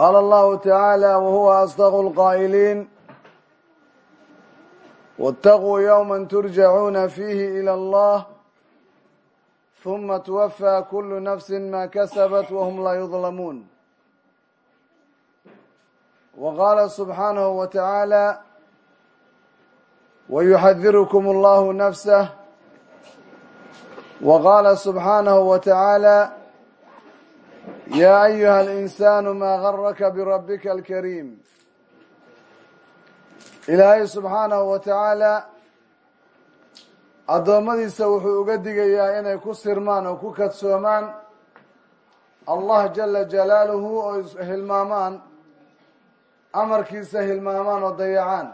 qaala allahu tacaala wahuwa asdaqu lqaa'iliin wاtaquu yowma turjacuuna fiihi ilى allah huma twafaa kulu nafsi ma kasabat wahum laa yudlamuun wa qaala subxaanahu wa tacaala wayuxadirukum allahu nafsah wa qaala subxaanahu wa tacaala yaa ayuha alinsaanu maa garaka birabika alkariim ilaahay subxaanahu wa tacaala addoommadiisa wuxuu uga digayaa inay ku sirmaan oo ku kadsoomaan allah jala jalaaluhu oo hilmaamaan amarkiisa hilmaamaan oo dayacaan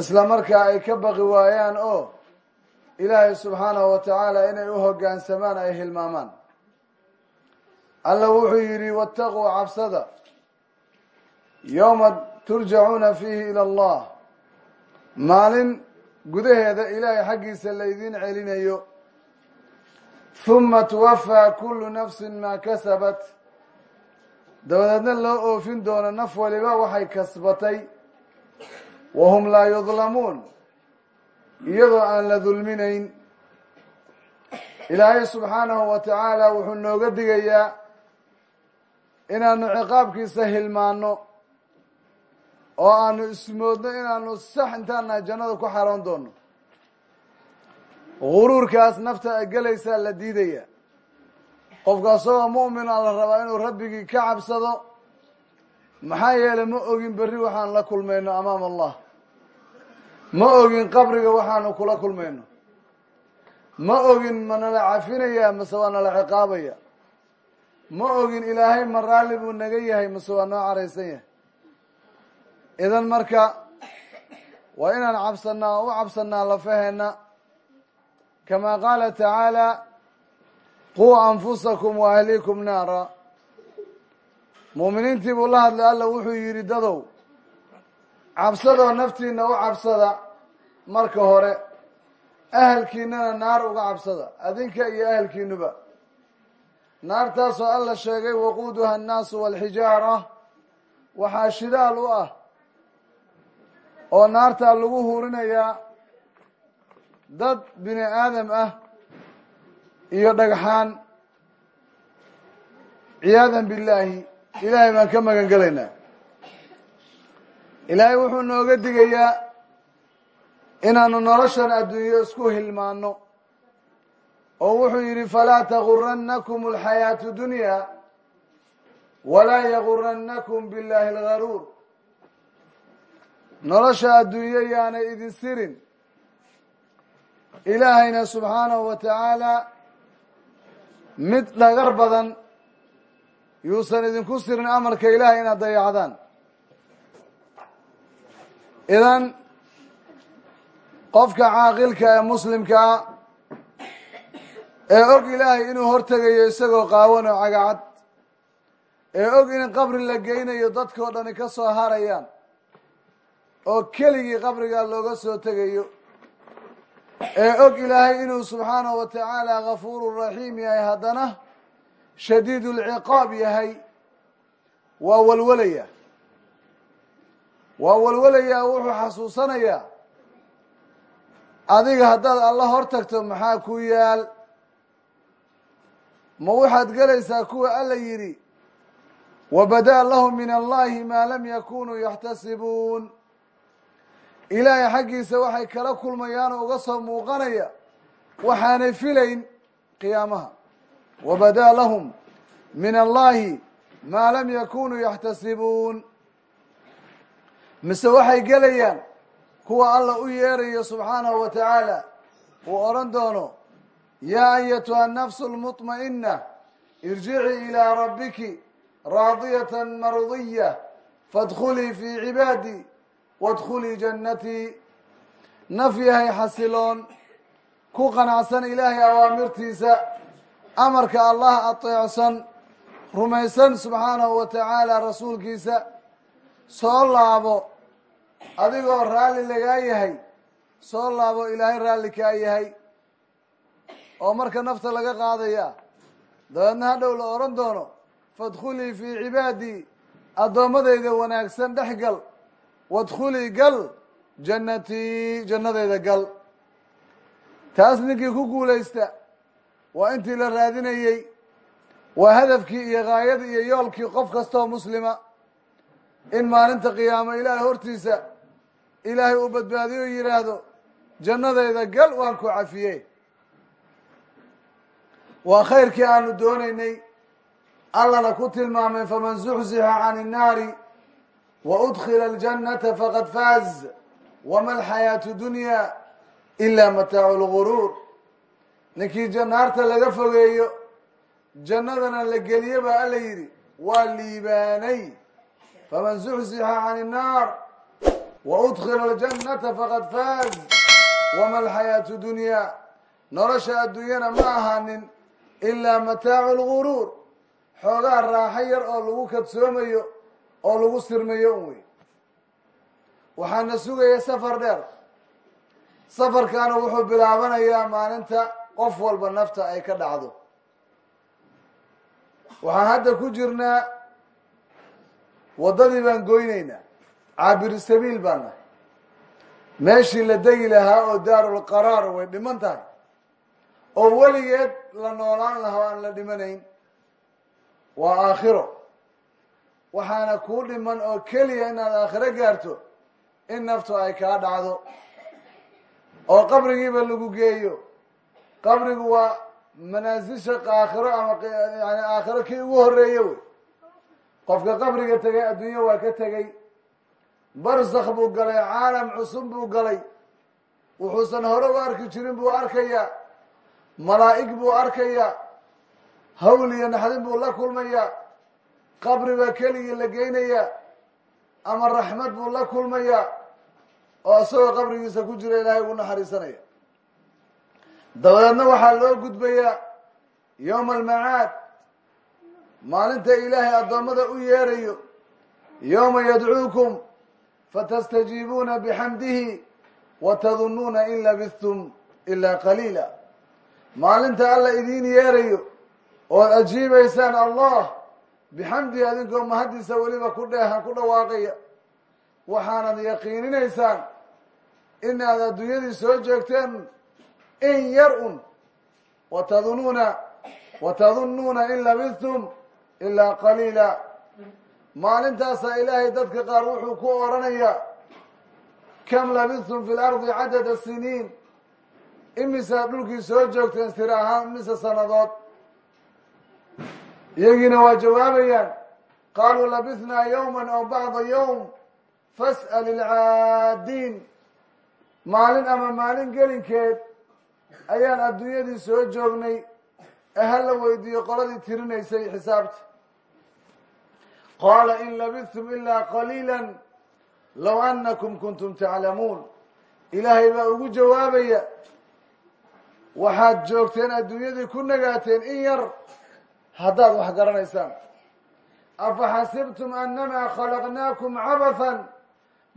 isla markaa ay ka baqi waayaan oo ilaahay subxaanahu wa tacaala inay u hoggaansamaan ay hilmaamaan alla wuxuu yidhi wattaquu cabsada yowma turjacuuna fiihi ila allah. Maalin gudaheeda ilaahay xaggiisa laydiin celinayo. Huma tuwafaa kullu nafsin maa kasabat. Dabadeedna loo oofin doono naf waliba waxay kasbatay. Wahum laa yudlamuun iyadoo aan la dulminayn. Ilaahay subxaanahu wa tacaala wuxuu nooga digayaa inaanu ciqaabkiisa hilmaano oo aanu ismoodno inaanu sax intaana jannada ku xaroon doono guruurkaas nafta ay gelaysaa la diidaya. Qofka asagoo mu'min a la rabaa inuu rabbigii ka cabsado maxaa yeelay ma ogin berri waxaan la kulmayno amaama allah. Ma ogin qabriga waxaanu kula kulmayno. Ma ogin ma nala cafinaya mase waa nala ciqaabaya ma ogin ilaahay ma raalli buu naga yahay mase waa noo caraysan yahay. Idan marka waa inaan cabsanaa oo u cabsanaa lafaheenna kamaa qaala tacaala quu anfusakum wa ahliikum naara. Muuminiintii buu la hadlay alla wuxuu yidhi dadow cabsadoo naftiina u cabsada marka hore. Ahalkiinana naar uga cabsada adinka iyo ahalkiinuba naartaasoo alla sheegay waquuduha annaasu waalxijaara waxaa shidaal u ah oo naartaa lagu huurinayaa dad bini aadam ah iyo dhagxaan. Ciyaadan billaahi ilaahay baan ka magan gelaynaa ilaahay wuxuu nooga digayaa inaanu noloshan adduunyo isku hilmaano oo wuxuu yidhi falaa tagurannakum alxayaatu dunya walaa yagurannakum billahi algaruur. Nolosha adduunyo yaanay idin sirin. Ilaahayna subxaanahu wa tacaala mid dhagar badan yuusan idinku sirin amarka ilaahay inaad dayacdaan. Idan qofka caaqilka ee muslimkaa ee og ilaahay inuu hortegayo isagoo qaawan oo cagacad. Ee og in qabri la geynayo dadkao dhani ka soo harayaan. Oo keligii qabrigaa looga soo tegayo. Ee og ilaahay inuu subxaanahu wa tacaala gafuuru raxiim yahay haddana shadiidu lciqaab yahay waa walwalaya. Waa walwalayaa wuxuu xasuusanayaa adiga haddaad alla hor tagto maxaa ku yaal ma waxaad gelaysaa kuwa alla yidhi wabadaa lahum min allahi maa lam yakunuu yaxtasibuun. Ilaahay xaggiisa waxay kala kulmayaan oo uga soo muuqanaya waxaanay filayn qiyaamaha. Wabadaa lahum min allahi maa lam yakunuu yaxtasibuun. Mise waxay gelayaan kuwa alla u yeerayo subxaanahu wa tacaala uu odhan doono yaa ayatuha nafsu lmuطma'ina irjicii ilaa rabbiki raadiyata mardiya faadkulii fii cibaadii waadkulii jannatii naf yahay xasiloon ku qanacsan ilaahay awaamirtiisa amarka allah ateecsan rumaysan subxaanahu wa tacaala rasuulkiisa soo laabo adigoo raalli lagaa yahay soo laabo ilaahay raalli kaa yahay oo marka nafta laga qaadaya. Dabeedna hadhow la odhan doono faadkulii fii cibaadii addoommadayda wanaagsan dhex gal. Waadkulii gal jannatii jannadayda gal. Taas ninkii ku guulaysta waa intii la raadinayey waa hadafkii iyo gaayadii iyo yoolkii qof kastoo muslima. In maalinta qiyaamo ilaahay hortiisa ilaahay uu badbaadiyo yidhaahdo jannadayda gal waan ku cafiye waa khayrkii aanu doonaynay allana ku tilmaamay faman zuxzixa can innaari wa udkila aljannata faqad faaz wama alxayaatu dunya ila mataacu lguruur ninkii naarta laga fogeeyo jannadana la geliye baa alla yidhi waa liibaanay. Faman zuxzixa can innaar wa udkila aljannata faqad faaz wama alxayaatu dunya. Nolosha adduunyana ma ahaanin ilaa mataacu lguruur xoogaa raaxo yar oo lagu kadsoomayo oo lagu sirmayo un wey waxaana sugaya safar dheer. Safarkaana wuxuu bilaabanayaa maalinta qof walba nafta ay ka dhacdo. Waxaan hadda ku jirnaa waddadii baan goynaynaa. Caabiri sabiil baan meeshii la degi lahaa oo daarulqaraar way dhiman tahay oo weligeed la noolaan lahaa aan la dhimanayn waa aakhiro. Waxaana kuu dhiman oo keliya inaad aakhiro gaarto in naftu ay kaa dhacdo oo qabrigiiba lagu geeyo. Qabrigu waa manaasisha aakhiro ama yani aakhiro kii ugu horeeye wey. Qofka qabriga tegay adduunyo waa ka tegey barsakh buu galay caalam cusub buu galay. Wuxuusan hore u arki jirin buu arkayaa malaa'ig buu arkayaa hawl iyo naxdin buu la kulmayaa qabri baa keligii la geynayaa ama raxmad buu la kulmayaa oo isagoo qabrigiisa ku jira ilaahay ugu naxariisanaya. Dabadeedna waxaa loo gudbayaa yowma almacaad maalinta ilaahay addoommada u yeerayo yowma yadcuukum fatastajiibuuna bixamdihi wa in labistum ilaa qaliila maalinta alla idiin yeerayo ood ajiibaysaan allah bixamdihi adinkoo mahaddiisa weliba ku dheehan ku dhawaaqaya. Waxaanad yaqiininaysaan inaad adduunyadii soo jeegteen in yar un watadunuuna watadunnuuna in labistum ilaa qaliila. Maalintaasaa ilaahay dadka qaar wuxuu ku oranayaa kam labistum fi lardi cadada siniin imisaad dhulkii soo joogteen sir ahaan imise sanadood iyagiina waa jawaabayaan. Qaaluu labisnaa yowma aw bacda yowm fas'al ilcaadiin maalin ama maalin gelinkeed ayaan adduunyadii soo joognay. Ee hala weydiiyo qoladii tirinaysay xisaabta. Qaala in labistum ilaa qaliila low annakum kuntum taclamuun. Ilaahay baa ugu jawaabaya waxaad joogteen adduunyadii ku nagaateen in yar haddaad wax garanaysaan. Afaxasibtum annamaa khalaqnaakum cabathan?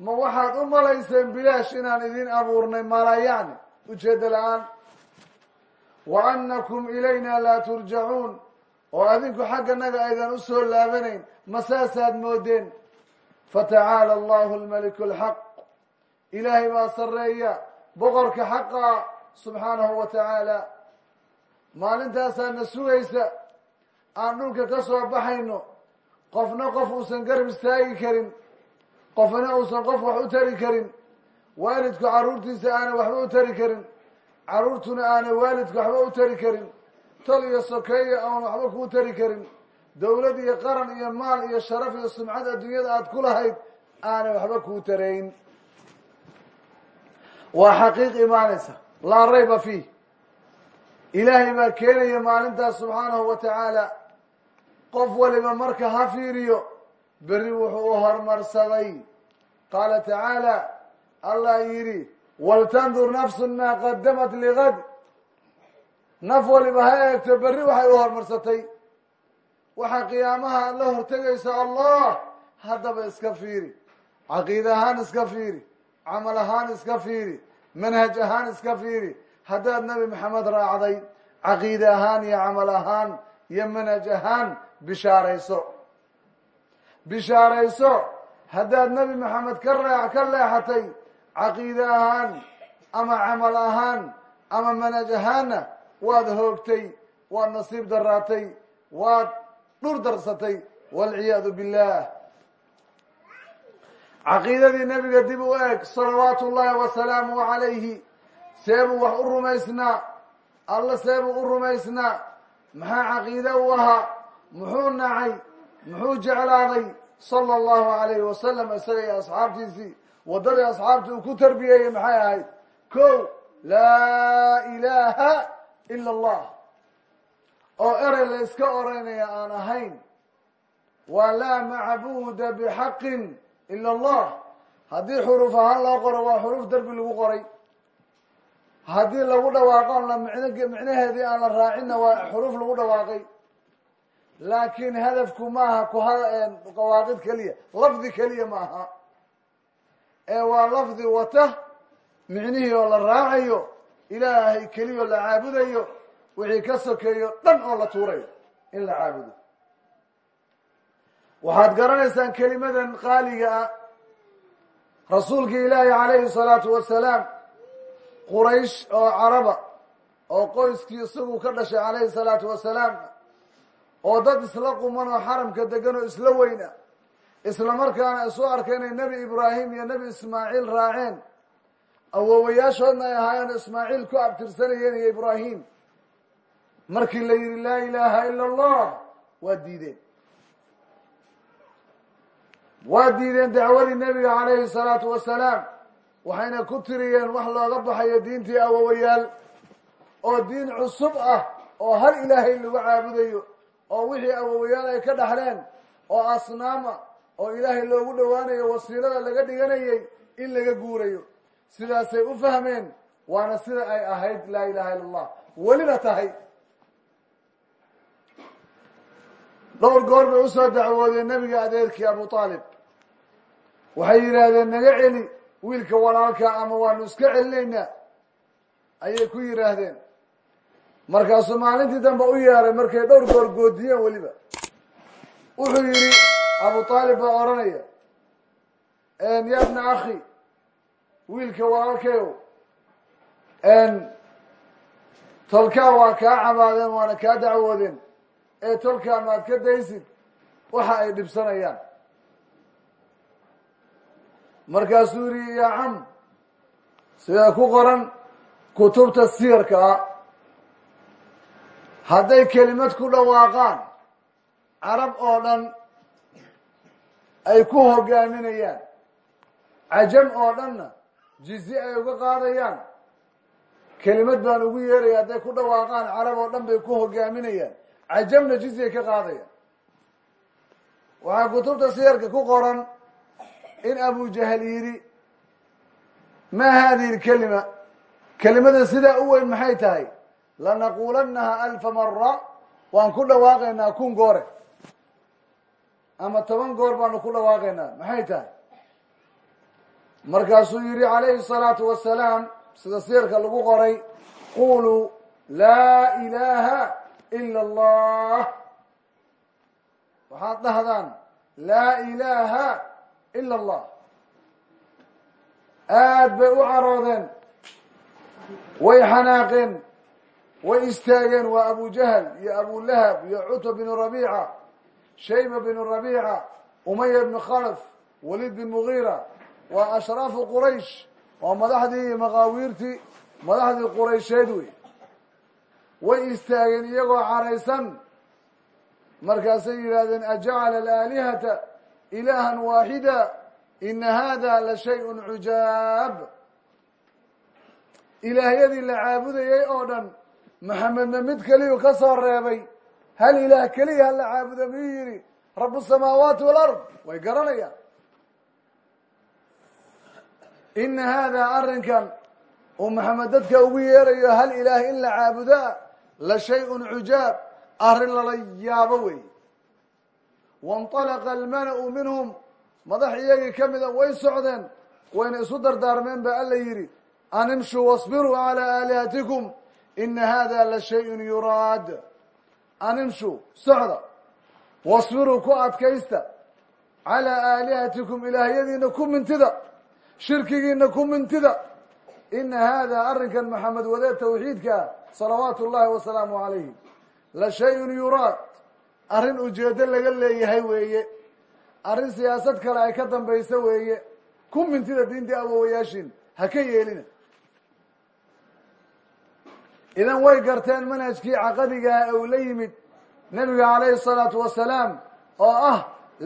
Ma waxaad u malayseen bilaash inaan idin abuurnay mala yacni ujeeddo la'aan. Wa annakum ilayna laa turjacuun oo adinku xagganaga aydan u soo laabanayn ma saasaad moodeen. Fatacaala allahu almaliku alxaq. Ilaahay baa sarreeya. Boqorka xaqa subxaanahu wa tacaala maalintaasaana sugaysa aan dhulka ka soo baxayno qofna qof uusan garab istaagi karin qofna uusan qof wax u tari karin waalidku carruurtiisa aanay waxba u tari karin carruurtuna aanay waalidku waxba u tari karin tol iyo sokeeyo aan waxba kuu tari karin dowlad iyo qaran iyo maal iyo sharaf iyo sumcad adduunyada aada ku lahayd aanay waxba kuu tarayn. Waa xaqiiq imaanaysa laa rayba fiih. Ilaahay baa keenaya maalintaas subxaanahu wa tacaala. Qof waliba marka ha fiiriyo berri wuxuu u hormarsaday. Qaala tacaala allah yidhi waltandur nafsu maa qadamat ligad naf waliba ha eegto berri waxay u hormarsatay. Waxaa qiyaamaha aad la hortegaysa allah haddaba iska fiiri. Caqiida iska fiiri. Camal ahaan iska fiiri manhaj ahaan iska fiiri. Haddaad nebi maxamed raacday caqiide ahaan iyo camal ahaan iyo manhaj ahaan bishaarayso. Bishaarayso haddaad nebi maxamed ka ree ka leexatay caqiide ahaan ama camal ahaan ama manhaj ahaanna waad hoogtay waad nasiib daraatay waad dhur darsatay walciyaadu billah caqiidadii nebiga dib u eeg salawaatu ullahi wasalaamuhu calayhi seebuu wax u rumaysnaa alla seebuu u rumaysnaa maxaa caqiide u ahaa? Muxuu nacay muxuu jeclaaday sala allahu alayhi wasalam isaga iyo asxaabtiisii waddadii asxaabtii uu ku tarbiyeeyey maxay ahayd? Ko laa ilaaha ila allah oo erey la iska oranaya aan ahayn. Waa laa macbuuda bixaqin ila allah haddii xuruuf ahaan loo qoro waa xuruuf derbi lagu qoray. Haddii lagu dhawaaqo la mn micnaheedii aan la raacinna waa xuruuf lagu dhawaaqay. Laakiin hadafku maaha ku ha qawaaqid keliya lafdi keliya ma aha ee waa lafdi wata micnihii oo la raacayo ilaahay keliya oo la caabudayo wixii ka sokeeyo dhan oo la tuurayo in la caabudo waxaad garanaysaan kelimadan qaaliga ah. Rasuulkii ilaahi calayhi salaatu wasalaam quraysh oo caraba oo qoyskii isagu ka dhashay calayhi salaatu wasalaam oo dad isla quman oo xaramka degan oo isla weyna isla markaana isu arkay inay nebi ibraahim iyo nebi ismaaciil raaceen. Awowayaashoodna ay ahaayeen ismaaciil ku abtirsanayeen iyo ibraahim. Markii la yidhi laa ilaaha ila allah waa diideen waa diideen dacwadii nebiga calayhi salaatu wasalaam waxayna ku tiriyeen wax looga baxayo diintii awowayaal oo diin cusub ah oo hal ilaahay lagu caabudayo oo wixii awowayaal ay ka dhaxleen oo asnaama oo ilaahay loogu dhowaanayo wasiilada laga dhiganayay in laga guurayo. Sidaasay u fahmeen waana sida ay ahayd laa ilaha illa allah welina tahay. Dhowr goor bay u soo dacwoodeen nebiga adeerkii abu aalib waxay yidhaahdeen naga celi wiilka walaalka ama waanu iska celinaynaa ayay ku yidhaahdeen. Markaasuu maalintii dambe u yeeray markay dhowr goor goodiyeen weliba. Wuxuu yidhi abu aalib baa odhanaya ya bna akhi wiilka walaalkayow tolkaa waa kaa cabaadeen waana kaa dacwoodeen. Ee tolkaa maad ka daysid waxa ay dhibsanayaan markaasuu yidhi yaa cam sidaa ku qoran kutubta siyarka ah hadday kelimad ku dhawaaqaan carab oo dhan ay ku hogaaminayaan cajam oo dhanna jizi ay uga qaadayaan kelimad baan ugu yeeraya hadday ku dhawaaqaan carab oo dhan bay ku hogaaminayaan cajamna jizyay ka qaadayaan. Waxaa kutubta siyarka ku qoran in abu jahal yidhi ma hadihi lkelima kelimada sidaa u weyn maxay tahay? Lanaquulanaha alfa mara waan ku dhawaaqaynaa kun goore. Ama toban goor baanu ku dhawaaqaynaa maxay tahay? Markaasuu yihi calayhi الsalaatu wasalaam sida siyarka lagu qoray quluu laa ilaha ila allah waxaad dhahdaan laa ilaha ila allah aad bay u caroodeen way xanaaqeen way istaageen waa abu jahl iyo abu lahab iyo cutba binu rabiica shayba binu rabiica umaya bnu khalaf walid bin mugiira waa ashraafu quraysh waa madaxdii iyo maqaawiirtii madaxdii quraysheed wey way istaageen iyagoo caraysan markaasay yidhaahdeen ajacala alaalihata ilahan waaxida ina hada la shayءun cujaab ilaahyadii la caabudayay oo dhan maxamedna mid keliyu ka soo reebay hal ilaah keliya hala caabudo miyuu yidhi rabu samaawaati walard way garanayaan ina haadaa arrinkan uu maxamed dadka ugu yeerayo hal ilaah in la la shay-un cujaab arrin lala yaabo wey وانطلق almana-u minhum madax iyagii ka mida way socdeen wayna isu dardaarmeen baa alla yidhi an imshuu wasbiruu calaa aalihatikum ina hada la shayun yuraad an imshuu socda wasbiruu ku adkaysta calaa aalihatikum ilaahyadiina ku mintida shirkigiina ku mintida ina hada arrinkan maxamed wadee tawxiidka ah salawaatu اllahi wasalaamu calayhi la arrin ujeedo laga leeyahay weeye arrin siyaasad kale ay ka dambaysa weeye ku mintida diintii awowayaashin ha ka yeelina idan way garteen manhajkii caqadigaa uu la yimid nebiga calayhi الsalaatu wasalaam oo ah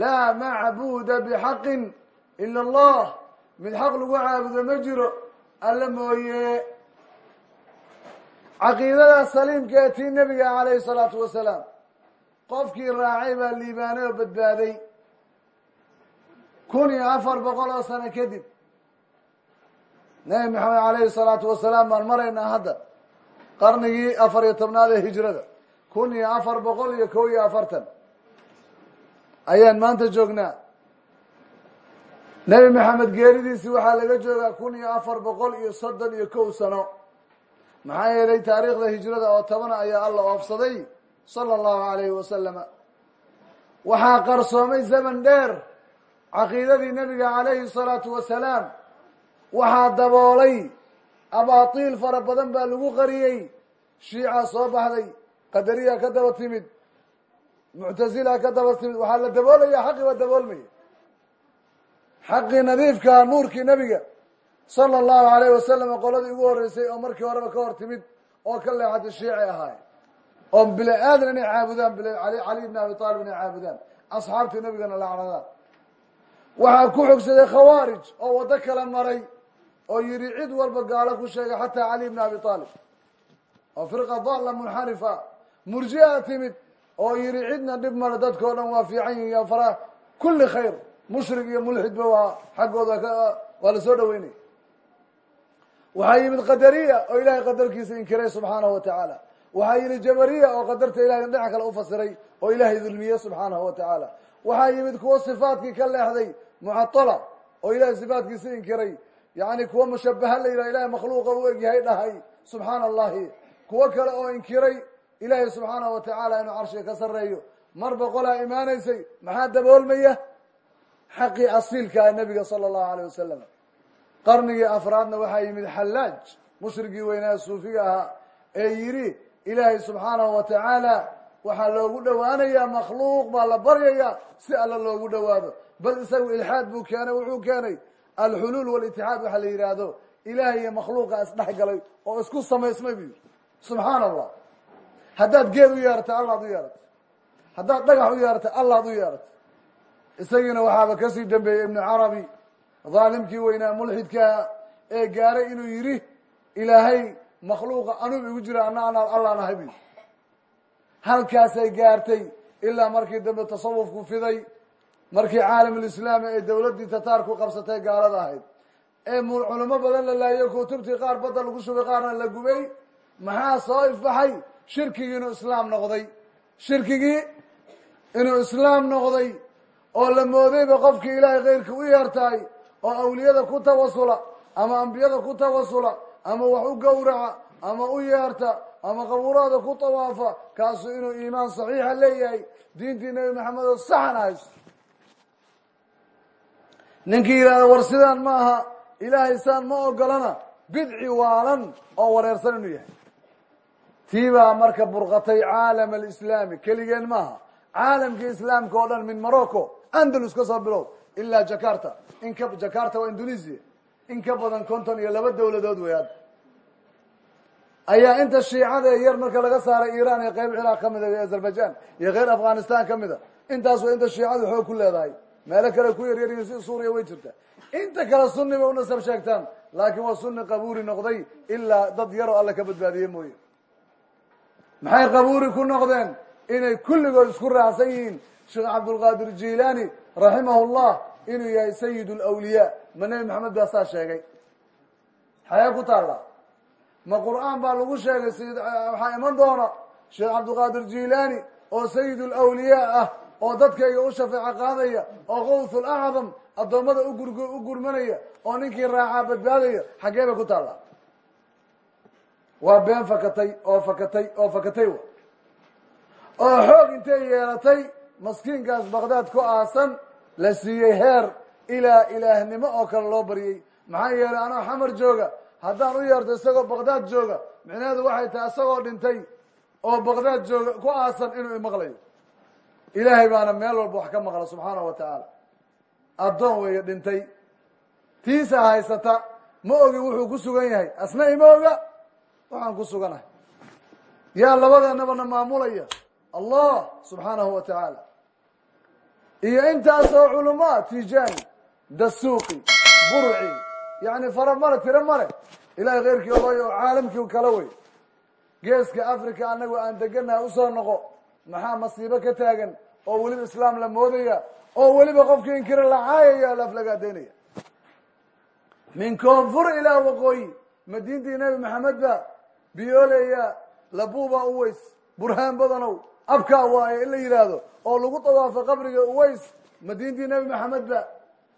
laa macbuuda bixaqin ila allah mid xaq lagu caabudo ma jiro alla mooye caqiidada saliimka ee tii nebiga calayhi الsalaatu wasalaam qofkii raacay baa liibaanay oo badbaaday kun iyo afar boqol oo sano kadib. Nebi maxamed calayhi salaatu wasalaam baan maraynaa hadda qarnigii afar iyo tobnaad ee hijrada. Kun iyo afar boqol iyo kow iyo afartan. Ayaan maanta joognaa. Nebi maxamed geeridiisii waxaa laga joogaa kun iyo afar boqol iyo soddon iyo kow sano. Maxaa yeelay taariikhda hijrada oo tobana ayaa alla oofsaday sala allahu alayhi wasalama waxaa qarsoomay zaman dheer caqiidadii nebiga calayhi salaatu wasalaam waxaa daboolay abaatiil fara badan baa lagu qariyey shiica soo baxday qadariya ka daba timid muctasila ka daba timid. Waxaa la daboolaya xaqi waa daboolmaya xaqii nadiifkaa nuurkii nebiga sala allahu alayhi wasalam qoladii ugu horeysay oo markii horeba ka hor timid oo ka leexatay shiicay ahaay oo bini aadan inay caabudaan cali bn abi taalib inay caabudaan. Asxaabtii nebigana lacnadaan waxaa ku xogsaday khawaarij oo waddo kala maray oo yidhi cid walba gaalo ku sheegay xataa cali bn abi taalib oo firqa dalla munxarifa. Murjia timid oo yidhi cidna dhib male dadka o dhan waa fiican yihiin yo fara kulli khayr mushrik iyo mulxidba waa xaggooda waa la soo dhaweynaya waxaa yimid qadariya oo ilahay qadarkiisa inkiray subxaanahu wa tacaala waxaa yimid jabariya oo qadarta ilahay dhinac kale ufasiray oo ilaahay dulmiyey subxaanahu wa tacaala waxaa yimid kuwo sifaatkii ka leexday mucatala oo ilahay sifaatkiisa inkiray. Yani kuwo mushabaha la yidhah ilahay makhluuqa u egyahay dhahay subxaana allahi kuwo kale oo inkiray ilaahay subxaanahu wa tacaala inuu carshiga ka sareeyo mar boqolaa imaanaysay maxaa daboolmaya? Xaqii asiilkaa nabiga sala allahu alayh wasalam qarnigii afraadna waxaa yimid xallaaj mushrigii weynaa suufiga ahaa ee yidhi ilaahay subxaanahu wa tacaala waxaa loogu dhowaanayaa makhluuq baa la baryayaa si alla loogu dhowaado. Bal isagu ilxaad buu keenay wuxuu keenay alxuluul walitixaad waxa la yidhaahdo ilaah iyo makhluuqa isdhex galay oo isku samaysmay bu subxaana allah haddaad geed u yeeratay allaad u yeeratay. Haddaad dhagax u yeeratay allaad u yeeratay. Isagiina waxaaba ka sii dambeeyey ibnu carabi dhaalimkii weynaa mulxidkaa ee gaaray inuu yidhi ilaahay makhluuqa anuub igu jira ana ana allaan ahay halkaasay gaartay ilaa markii dambe tasawufku fiday markii caalamulislaami ay dowladdii tataarku qabsatay gaalada ahayd. Ee culimo badan la laayay kutubtii qaar badda lagu shubay qaarna la gubay maxaa soo ifbaxay? Shirkigii inuu islaam noqday. Shirkigii inuu islaam noqday oo la moodayba qofkii ilaahay keyrka u yeertahay oo awliyada ku tawasula ama ambiyada ku tawasula ama wax u gowraca ama u yeerta ama qabuuraada ku tawaafa kaasu inuu iimaan saxiixa leeyahay diintii nebi maxamed oo saxan ninkii yidhahda war sidaan ma aha ilaahay saan ma ogolana bidci waalan oo wareersan inuu yahay. Tii baa marka burqatay caalam alislaami keligeen maaha caalamkii islaamka oo dhan min morocco andalus ka soo bilow ilaa jakarta. In ka jakarta waa indonesia in ka badan konton iyo laba dowladood wey hadda ayaa inta shiicada ee yar marka laga saaray iran iyo qeyb ciraaq ka mida iyo azerbaijan iyo keyr afghanistan ka mida intaas waa inta shiicadu xoog ku leedahay. Meelo kale ku yaryaryihin si suuriya way jirta. Inta kale sunni bay unasab sheegtaan laakiin waa sunni qabuuri noqday ilaa dad yaroo alla ka badbaadiye mooye. Maxay qabuuri ku noqdeen? Inay kulligood isku raacsan yihiin sheekh cabdulqaadir jilaani raximahu llah inuu yahay sayid lwliyaa ma nebi maxamed baa saa sheegay. Xayee ku taalla. Ma qur'aan baa lagu sheegay sayid waxaa iman doona sheekh cabdulqaadir jilaani oo sayid lwliyaa ah oo dadkayga u shafeeco qaadaya oo qawth lacdam addoommada u gurmanaya oo ninkii raacaa badbaadaya xaggee bay ku taalla. Waa been fakatay oo fakatay oo fakatay oo xoog intay yeelatay maskiinkaas baqdaad ku aasan la siiyey heer ilaa ilaahnimo oo kale loo baryey. Maxaa yeelay anoo xamar jooga haddaan u yeerto isagoo baqdaad jooga micnaheedu waxay tahay isagoo dhintay oo baqdaad jooga ku aasan inuu imaqlayo ilaahay baana meel walba wax ka maqla subxaanahu wa tacaala addoon weeye dhintay. Tiisa haysata ma ogin wuxuu ku sugan yahay. Asna ima oga? Waxaan ku suganahay. Yaa labadeenabana maamulaya. Allah subxaanahu wa tacaala iyo intaas oo culamaa tijani dasuuqi burci yani fara male tiro male. Ilahay keyrkii oday oo caalamkii kala wey. Geeska africa anagu aan deganaha u soo noqo maxaa masiibo ka taagan oo weliba islaam la moodaya oo weliba qofkii inkira la caayaya laflagaadaynaya min koonfur ilaa waqooyi madiintii nebi maxamed ba biyooleya labuuba uways burhaan badanow abkaa waaye in la yidhaahdo oo lagu dawaafo qabriga uways madiintii nebi maxamed ba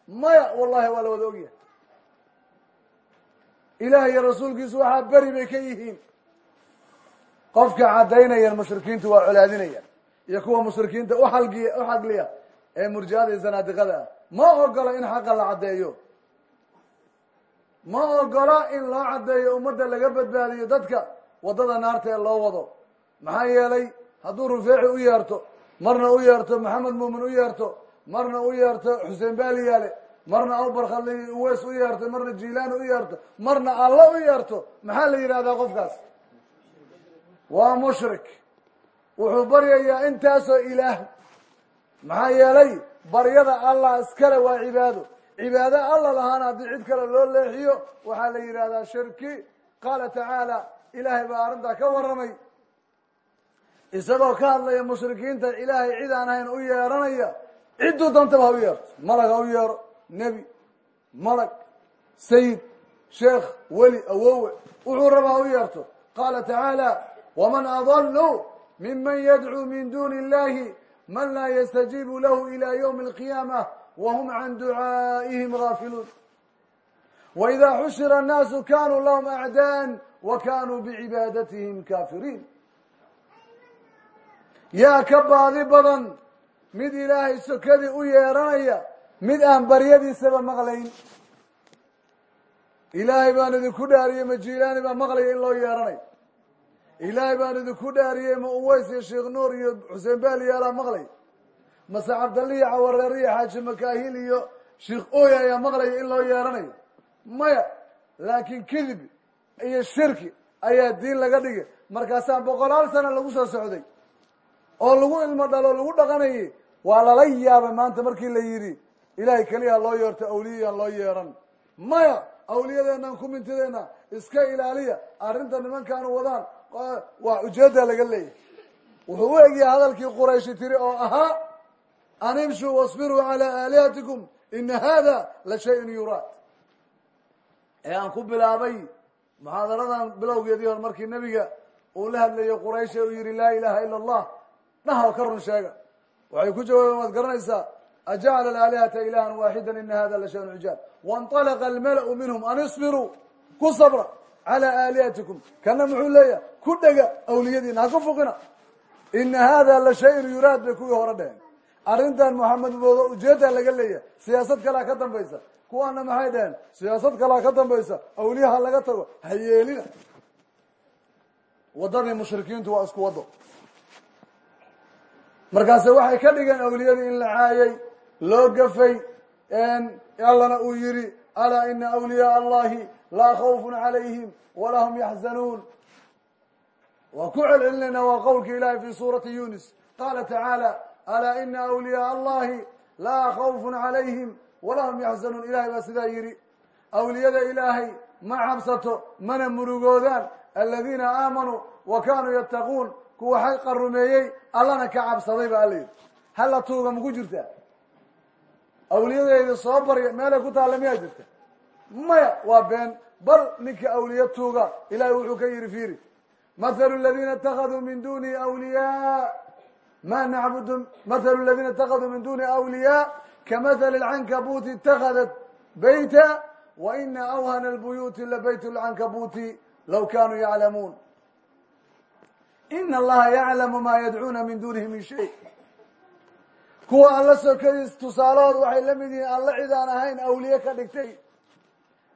maya wallahi waa la wada ogyahay. Ilaah rasuulkiisu waxaa beri bay ka yihiin. Qofka caddaynaya mushrikiintu waa colaadinaya iyo kuwa mushrikiinta ualgiy uxagliya ee murjiada iyo zanaadiqada ah. Ma ogola in xaqa la caddeeyo. Ma ogola in loo caddeeyo ummadda laga badbaadiyo dadka waddada naarta ee loo wado. Maxaa yeelay hadduu rufeeci u yeerto marna u yeerto maxamed muumin u yeerto marna u yeerto xuseen baaliyaale marna abarkhali uweys u yeerto marna jilaani u yeerto marna alla u yeerto maxaa la yidhahdaa qofkaas? Waa mushrik. Wuxuu baryayaa intaasoo ilaah. Maxaa yeelay baryada allah iskale waa cibaado. Cibaado alla lahaana haddii cid kale loo leexiyo waxaa la yidhahdaa shirki. Qaala tacaala ilaahay baa arrintaa ka warramay isagoo ka hadlaya mushrikiinta ilaahay cid aan ahayn u yeeranaya cidduu dantaba ha u yeerto. Malag ha u yeero nebi malag sayid sheekh weli awowe wuxuu raba ha u yeerto. Qaala tacaala waman adallu miman yadcuu min duni illahi man laa yastajiibu lahu ila ywmi alqiyaamah whm can ducaa'ihim gaafiluun. Waida xushira annaasu kanuu lahum acdaan wa kanuu bicibaadatihim kaafiriin yaa ka baadi badan mid ilaahay sokadii u yeeranaya mid aan baryadiisaba maqlayn. Ilaahay baan idinku dhaariyey ma jilaani baa maqlaya in loo yeeranayo ilaahay baan idinku dhaariyey ma uways iyo sheekh nuur iyo xuseen baaliyaalaa maqlay. Mase cabdalliya cawareer iyo xaaji makaahil iyo sheekh oy ayaa maqlaya in loo yeeranayo maya laakiin kadib iyo shirki ayaa diin laga dhigay. Markaasaa boqolaal sana lagu soo socday oo lagu ilmo dhalo lagu dhaqanayay waa lala yaabay maanta markii la yidhi ilaahay keliya loo yeerto awliyayaan loo yeeran. Maya awliyadeennan kumintideena iska ilaaliya arrinta nimankaanu wadaan waa ujeeddaa laga leeyahay. Wuxuu u egyahay hadalkii qurayshi tiri oo ahaa an imshuu wasbiruu calaa aalihatikum ina hada la shay-un yuraad. Ee aan ku bilaabay muxaadaradan bilowgeedii hor markii nebiga uu la hadlayay quraysh ee uu yihi laa ilaha ila allah dhaha ka run sheega waxay ku jawaabeen waad garanaysaa ajacala alaalihata ilahan waaxida ina hada la shay-un cujaab waاnطalaqa almala-u minhum an isbiruu ku sabra calى aalihatikum kana muxuu leeyahay ku dhega awliyadiina ha ku fuqina ina hada la shay-un yuraad bay kuwii hore dheheen arrintan moxamed moodo ujeeddaa laga leeyahay siyaasad kalea ka dambaysa kuwaana maxay dheheen siyaasad kalea ka dambaysa awliyaha laga tago ha yeelina waddadii mushrikiintu waa isku waddo markaase waxay ka dhigeen awliyadii in la caayay loo gafay allana uu yihi alaa ina awliyaaa allahi laa khawfun calayhim walaa hum yaxzanuun waan ku celcelinayna waa qowlka ilahi fi suurati yunis. Qaala tacaala alaa ina awliyaaa allahi laa khawfun calayhim walaa hum yaxzanuun ilahay baa sidaa yidhi awliyada ilaahay ma cabsato mana murugoodaan. Aladiina aamanuu wa kanuu yattaquun kuwa xaqa rumeeyey allana ka cabsaday ba alla yidhi hala tuuga maku jirtaa awliyadeyda soo barya meelay ku taalla miyaa jirta maya waa been bal ninka awliya tuuga ilahay wuxuu ka yidhi fiiri mathalu ladina اtakaduu min dunihi awliyaa ma nacbudum mathalu ladina اtakaduu min dunihi awliyaa kamathali اlcankabuuti اtakadat bayta wa ina awhana اlbuyuuti labayt اlcankabuuti law kanuu yaclamuun ina allaha yaclamu ma yadcuuna min dunihi min shay kuwa alla sokadiis tusaalahood waxay la mid yihiin alla cid aan ahayn awliye ka dhigtay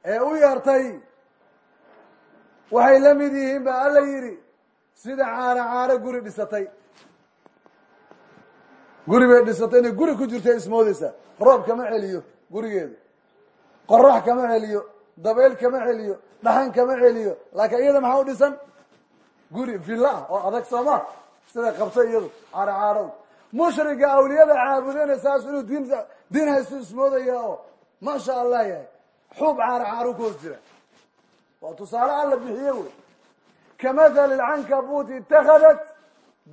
ee u yeertay waxay la mid yihiin ba alla yidhi sida caaro caaro guri dhisatay guri bay dhisatay inay guri ku jirta ismoodeysaa roob kama celiyo gurigeeda qorax kama celiyo dabayl kama celiyo dhaxan kama celiyo laakiin iyada maxaa u dhisan guri villa oo adag sooma siday qabtay iyadu caaro caarada mushriga awliyada caabudana saas inuu diin diin haystu ismoodaya oo maasha allah yahay. Xuub caaro caaru ku jira. Waa tusaale alla bixiye wey. Kamathali lcankabuuti itakadat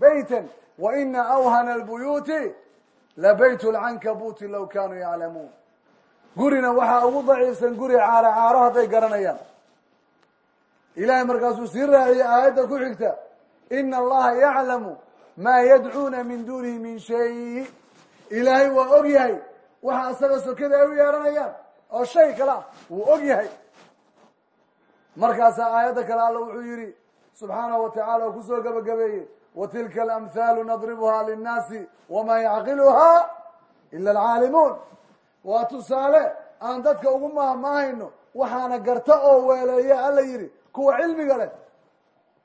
baytan wa ina awhana albuyuuti labayt lcankabuuti law kanuu yaclamuun gurina waxaa ugu daciifsan guri caaro caaro hadday garanayaan ilahay markaasuu sii raaciyey aayadda ku xigta. Ina allaha yaclamu ma yadcuuna min dunihi min shay. Ilaahay waa og yahay waxa asaga sokada ay u yeeranayaan oo shay kale ah wuu og yahay. Markaasaa aayadda kale alla wuxuu yihi subxaanahu wa tacala oo ku soo gabagabeeyey. Wa tilka alamhaalu nadribuha linnaasi wamaa yacqiluhaa ila alcaalimuun waa tusaale aan dadka ugu maahmaahayno waxaana garta oo weeleeya alla yidhi kuwa cilmiga leh.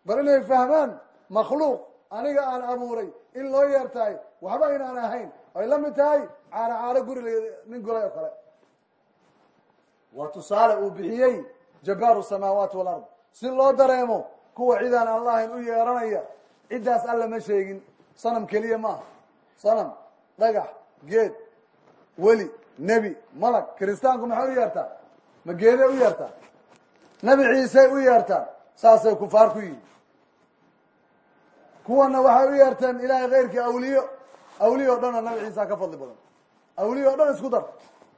Bal inay fahmaan makhluuq aniga aan abuuray in loo yeertahay waxba inaan ahayn ay la mid tahay caaro caaro guri nin golay oo kale. Waa tusaale uu bixiyey jabbaaru samaawaati walard si loo dareemo kuwa cidaan allahin u yeeranaya ciddaas alla ma sheegin. Sanam keliya maaha sanam dhagax geed weli nebi malag kiristaanku maxay u yeertaa? Ma geeday u yeertaa nebi ciisey u yeertaan saasay kufaar ku yihiin kuwana waxay u yeerteen ilaahay keyrkii awliyo awliya o dhan oo nabi ciisa ka fadli badan. Awliya o dhan isku dar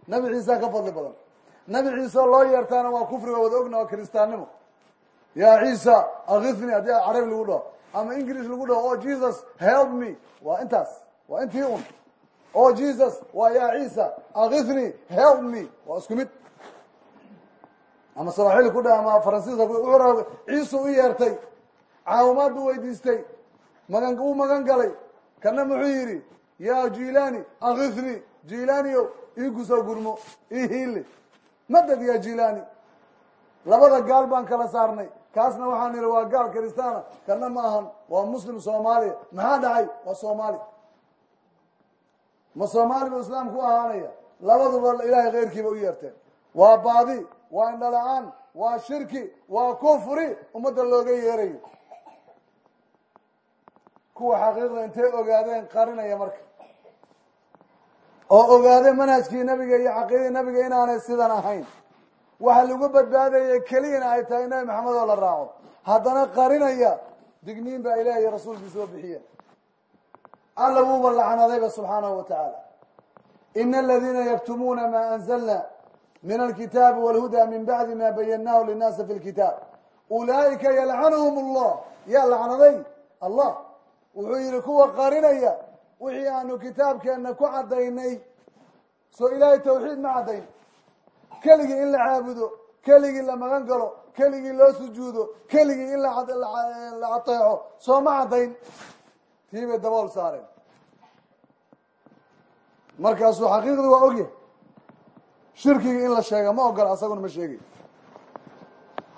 nabi ciisa ka fadli badan. Nabi ciise oo loo yeertaana waa kufriga wada ogna waa kiristaannimo. Ya ciisa akifni haddii carabi lagu dhaho ama english lagu dhaho o jesus help me. Waa intaas waa intii un. O jesus waa ya ciisa akifni help me. Waa isku mid ama sawaaxili ku dhah ama faransiiska wuxuu ciise u yeertay caawimaad buu weydiistay magan uu magan galay. Kana muxuu yidhi ya jilani akifni jilaniyo iikusoo gurmo ihiile madad ya jilani labada gaal baan kala saarnay kaasna waxaan ihi waa gaal kristaana kana ma ahan waa muslim soomaaliya maxaa dhacay? Waa soomaali. Ma soomaali buu islaamku ahaanaya labaduba ilaahay keyrkiiba u yeerteen. Waa baadi waa indhala-aan waa shirki waa kufri ummadda looga yeerayo. Kuwa xaqiiqda intay ogaadeen qarinaya marka. Oo ogaade manhajkii nabiga iyo caqiidadii nabiga inaanay sidan ahayn. Waxa lagu badbaadaya keliyana ay tahay nabi maxamed oo la raaco. Haddana qarinaya digniin baa ilaah iyo rasuulkiisa oo bixiya alla wuuba lacnadayba subxaanahu wa tacaala ina aladiina yaktumuuna ma anzalna min alkitaabi walhuda min bacdi ma bayannaahu linnaasi fi lkitaab ulaa'ika yalcanuhum allah yaa lacnaday allah wuxuu yihi kuwa qarinaya wixii aanu kitaabkeenna ku caddaynay soo ilaahay tawxiid ma caddayn keligii in la caabudo keligii la magan galo keligii loo sujuudo keligii in la ateeco soo ma caddayn tii bay dabool saareen markaasuu xaqiiqdii waa ogyahay shirkigii in la sheega ma ogola asaguna ma sheegay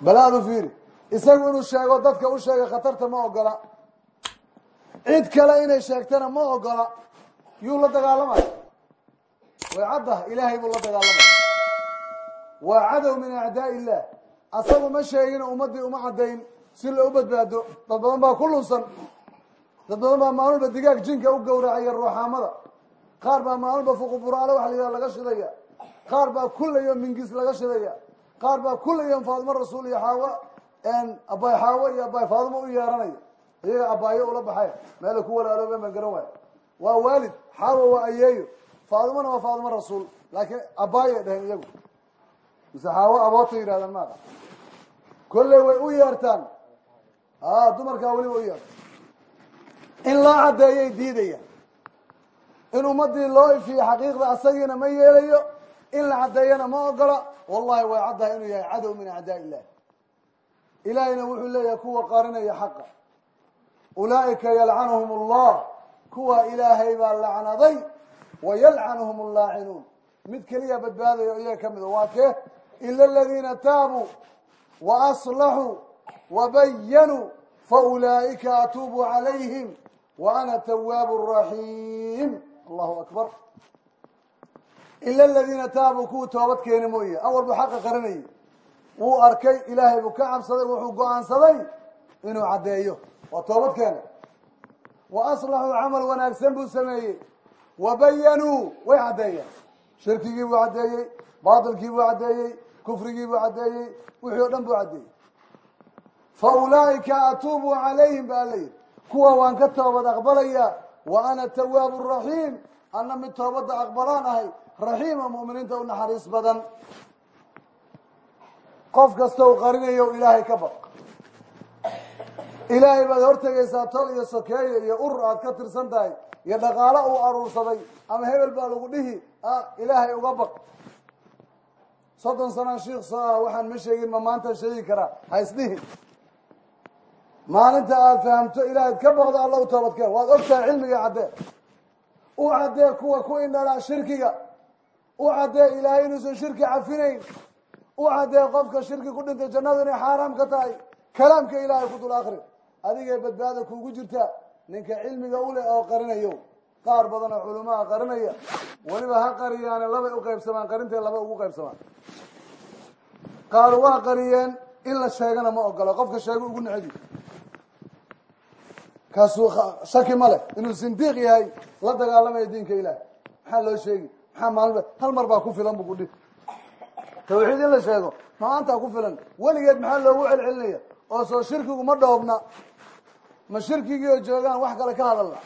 balaadu fiiri isagu inuu sheego dadka u sheega khatarta ma ogola. Cid kale inay sheegtana ma ogola. Yuu la dagaalamaya way caddah ilaahay buu la dagaalamaya waa cadow min acdaa illah asagu ma sheegin ummaddii uma caddayn. Si u badbaado dad badan baa ku lunsan. Dad badan baa maalulba digaag jinka u gowracaya ruuxaamada. Qaar baa maalulba fuquburaale waxa la yidhaha laga shidaya qaar baa kullayo mingis laga shidaya qaar baa kullayo faadimo rasuul iyo xaawo abay xaawo iyo abay faadimo u yeeranaya iyaga abaayo ula baxay. Meela ku walaaloobeen baan garan waaya waa waalid xaawa waa ayeeyo. Faadimona waa faadimo rasuul laakiin abaayay dhaheen iyagu. Mise xaawo aboota yidhahdaan maada kolley way u yeertaan a dumarkaa weliba u yeerta in loo caddeeyay diidaya. In ummadii loo ifiyo xaqiiqda asagiina ma yeelayo in la caddeeyana ma ogola. Wallahi way caddahay inuu yahay cadow min acdaa illah ilaahayna wuxuu leeyahay kuwa qarinaya xaqa. Ulaa'ika yalcanuhum allah kuwa ilaahay baa lacnaday. Wa yalcanuhum allaacinuun mid keliya badbaadayo iyaga ka mida waa kee? Ila aladiina taabuu wa aslaxuu wa bayanuu fa ulaa'ika atuubu calayhim wa ana tawaabu raxiim allahu akbar ila aladiina taabuu kuwii toobad keeni mooye awal buu xaqa qarinayay wuu arkay ilaahay buu ka cabsaday wuxuu go'aansaday inuu caddeeyo waa toobad keena wa aslaxuu camal wanaagsan buu sameeyey wa bayanuu way caddeeyeen shirkigii buu caddeeyey baatilkii buu caddeeyey kufrigii buu caddeeyey wixii o dhan buu caddeeyey fa ulaa'ika atuubu calayhim baa layidhi kuwa waan ka toobad aqbalaya wa ana tawaabu raxiim anna mid toobadda aqbalaan ahay raxiima mu'miniinta u naxariis badan. Qof kasta u qarinayo ilaahay ka baq ilaahay baad hortegaysaa tol iyo sokeeye iyo urur aad ka tirsan tahay iyo dhaqaalo uu aruursaday ama hebel baa lagu dhihi ilaahay uga baq soddon sanaan shiikh soo ah waxaan ma sheegin ma maanta sheegi karaa ha isdhihin maalinta aada fahamto ilaahayd ka baqdo alla u toobadkeen. Waad ogtahay cilmiga caddee u caddee kuwa ku indhalaa shirkiga u caddee ilaahay inuusan shirki cafinayn. U caddee qofka shirki ku dhintay jannadu inay xaaraam ka tahay kalaamka ilaahay ku dul akri adigay badbaada kuugu jirta ninka cilmiga u leh oo qarinayo. Qaar badan oo culumaha qarinaya weliba ha qariyaane labay u qaybsamaan qarintay laba ugu qaybsamaan. Qaar waa qariyeen in la sheegana ma ogolo qofka sheego ugu necbi kaasuu shaki ma leh. Inuu sindiiq yahay la dagaalamayo diinka ilaah maxaa loo sheegi maalin hal mar baa ku filan bu kudhi tawxiid in la sheego maantaa ku filan. Weligeed maxaa loogu celcelinaya oo soo shirkigu ma dhoobna. Ma shirkigii oo joogaan wax kale ka hadalna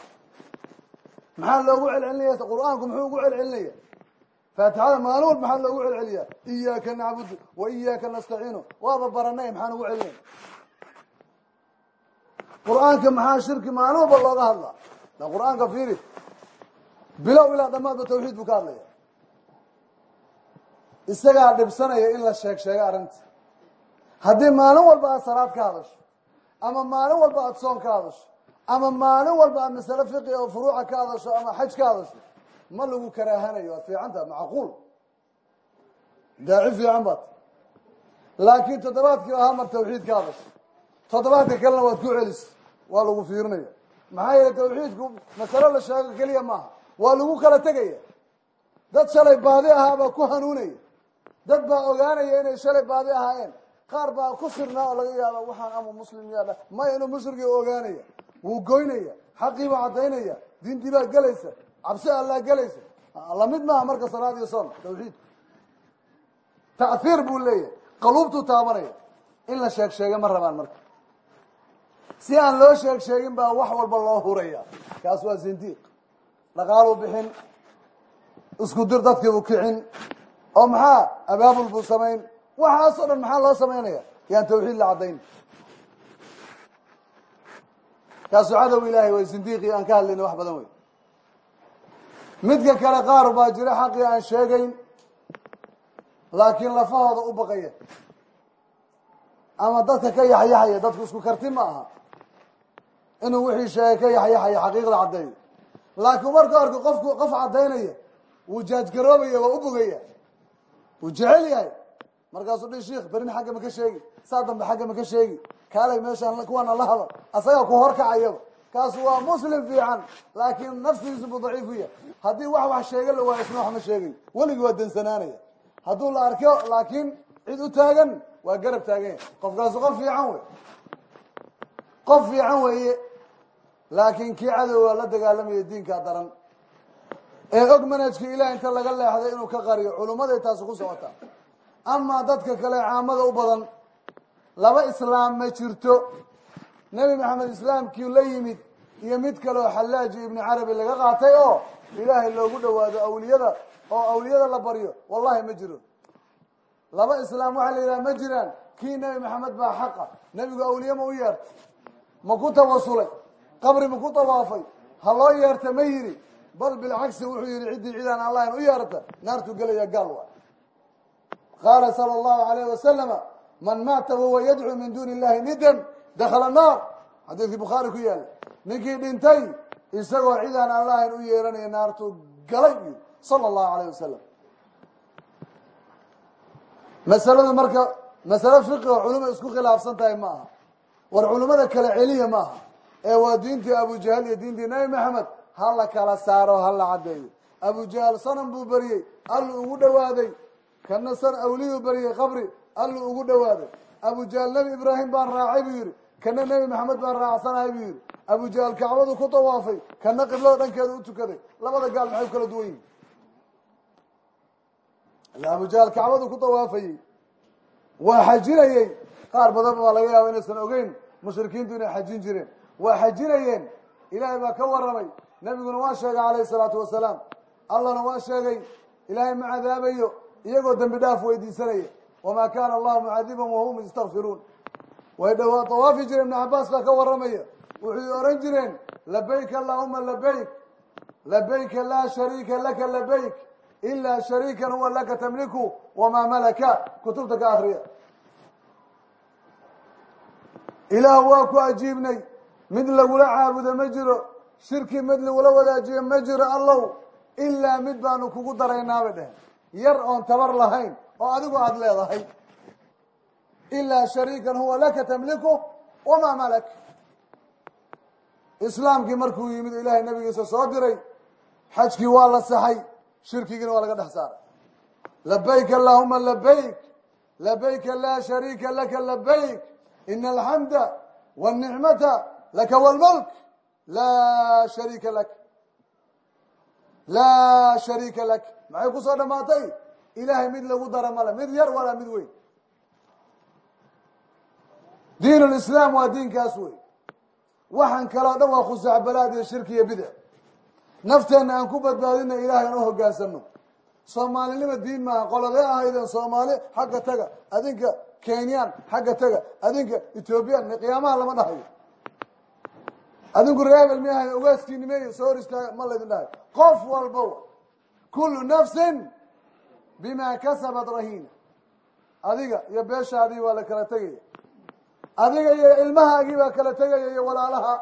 maxaa loogu celcelinaya qur'aanku muxuu ugu celcelinaya faatixada maalin walba maxaa loogu celceliyaa iyaaka nacbudu wa iyaaka nastaciinu. Waaba baranay maxaan ugu celinaya qur'aanka maxaa shirki maalin walba looga hadlaa? La qur'aanka fiiri bilow ilaa dhamaadba tawxiid buu ka hadlaya. Isagaa dhibsanaya in la sheeg sheego arrinta. Haddii maalin walba aad salaad ka hadasho ama maalin walba aada soon ka hadasho ama maalin walba aad masale fiqi oo furuuca ka hadasho ama xaj ka hadasho ma lagu karaahanayo waad fiicantaha macquul. Daaci fiican baad. Laakiin toddobaadkiiba hal mar tawxiid ka hadasho toddobaadka kalena waad ku celis waa lagu fiirinaya maxaa yeele tawxiidku masalo la sheego keliya maaha waa lagu kala tegaya. Dad shalay baadi ahaabaa ku hanuunaya. Dad baa ogaanaya inay shalay baadi ahaayeen. Qaar baa ku sirnaa oo laga yaaba waxaan ama muslim yaadha maya inuu mushrigi ogaanaya. Wuu goynaya xaqii buu caddaynaya diintii baa gelaysa cabsi allaa gelaysa. Lamid maaha marka salaad iyo soon tawxiidku ta'hiir buu leeyahay qaluubtuu taabanaya. In la sheeg sheega ma rabaan marka. Si aan loo sheeg sheegin baa wax walba loo huraya kaas waa zindiiq dhaqaaluu bixin isku dir dadkiibuu kicin oo maxaa abaabul buu samayn waxaasoo dhan maxaa loo samaynaya yaan tawxiid la caddayn. Kaasu cadow ilaahay way sindiiqii aan ka hadlayna wax badan wey midka kale qaar baa jira xaqii aan sheegayn laakiin lafahooda u baqaya. Ama dadka ka yaxyaxaya dadku isku karti ma aha. Inuu wixii sheegay ka yaxyaxayo xaqiiqda caddeeyo laakiin marka horka qofku qof caddaynaya wuu jaajgaroobaya waa u bogaya. Wuu jecel yahay. Markaasuu dhi shiikh berin xagga ma ka sheegi saa dambe xagga ma ka sheegi. Kaalay meeshaan kuwaana la hadal asagaa ku horkacayaba kaasu waa muslim fiican laakiin naftigiisu buu daciifu yahay. Haddii wax wax sheega la waayo isna wax ma sheegayo weligii waa dansanaanaya hadduu la arko laakiin cid u taagan waa garab taagan yahay. Qofkaasu qof fiican wey qof fiican weeye laakiin kii cadowga la dagaalamaya diinkaa daran. Ee og manhajka ilaah inta laga leexday inuu ka qariyo culummaday taasi ku socotaa amaa dadka kale caamada u badan laba islaam ma jirto. Nebi maxamed islaamkii la yimid iyo mid kaleoo xallaaji ibni carabi laga qaatay oo ilaahay loogu dhawaado awliyada oo awliyada la baryo wallahi ma jiro. Laba islaam waxaa la yidhaha ma jiraan kii nebi maxamed baa xaqa nebigu awliye ma u yeertay ma ku tawasulay qabri ma ku tawaafay ha loo yeerta ma yidhi bal bilcagsi wuxuu yihi ciddii cidaan allahin u yeerta naartuu gelaya gaal waa qaala sala allahu alayh wasalama man maata wahuwa yadcuu min duuni illahi nidan dakhala naar. Xadiidkii bukhaari ku yaalla ninkii dhintay isagoo cidaan allahin u yeeranaya naartuu galay bu sala allahu alayh wasalam masaladu marka masalo fiqi oo culuma isku khilaafsan tahay ma war culimmada kale celiya ma ee waa diintii abujahal iyo diintii nebi maxamed ha la kala saaro ha la caddeeyo. Abujahal sanam buu beriyey allu ugu dhawaaday. Kana san awliyuu beriyey qabri allu ugu dhawaaday. Abujahal nebi ibraahim baan raacay buu yidhi. Kana nebi maxamed baan raacsanahay buu yidhi. Abujahal kacbadu ku tawaafay kana qiblada dhankeeda u tukaday. Labada gaal maxay u kala duwan yihiin abujahal kacbadu ku tawaafayey. Waa xajinayey. Qaar badan baa laga yaaba inaysan ogeyn mushrikiintu inay xajin jireen waa xajinayeen. Ilaahay baa ka waramay nebiguna waa sheegay calayhi salaatu wasalaam. Allahna waa sheegay ilaahay ma cadaabayo iyagoo dembi dhaaf weydiisanaya wamaa kaana allahu mucadiban wahum yastakfiruun way dhawaa tawaafi jireen. Ibnu cabaas baa ka waramaya wuxuu oran jireen labayk allahuma labayk labayka laa shariika laka labayk ilaa shariikan huwa laka tamliku wamaa malaka. Kutubta ka akriya waa ku ajiibnay mid lagula caabudo ma jiro shirki mid lagula wadaajiyo ma jiro allow ilaa mid baanu kugu daraynaa bay dheheen yar oon tabar lahayn oo adigu aada leedahay. Ilaa shariikan huwa laka tamliku wamaa malak. Islaamkii markuu yimid ilaahay nabigiisa soo diray xajkii waa la saxay shirkigiina waa laga dhex saaray. Labayk allahuma labayk labayka laa shariika laka labayk ina alxamda wاnicmata laka wاlmulk laa shariika lak laa shariika lak maxay ku soo dhamaatay ilaahay mid lagu dara male mid yar walaa mid weyn diin lislaam waa diinkaas wey waxaan kaloo dhan waa khusacbalaad iyo shirki iyo bidc nafteenna aan ku badbaadina ilahay aan u hogaansano soomaalinima diin maaha qoladee ahaydeen soomaali xagga taga adinka kenyan xagga taga adinka ethoobiyan qiyaamaha lama dhahayo adinku reebel mi ahay ogaaskiinimeey soo hor istaaga ma laydin dhahayo qof walba kullu nafsin bima kasabat rahina. Adiga iyo beeshaadii waa la kala tegaya. Adiga iyo ilmahaagii baa kala tegaya iyo walaalaha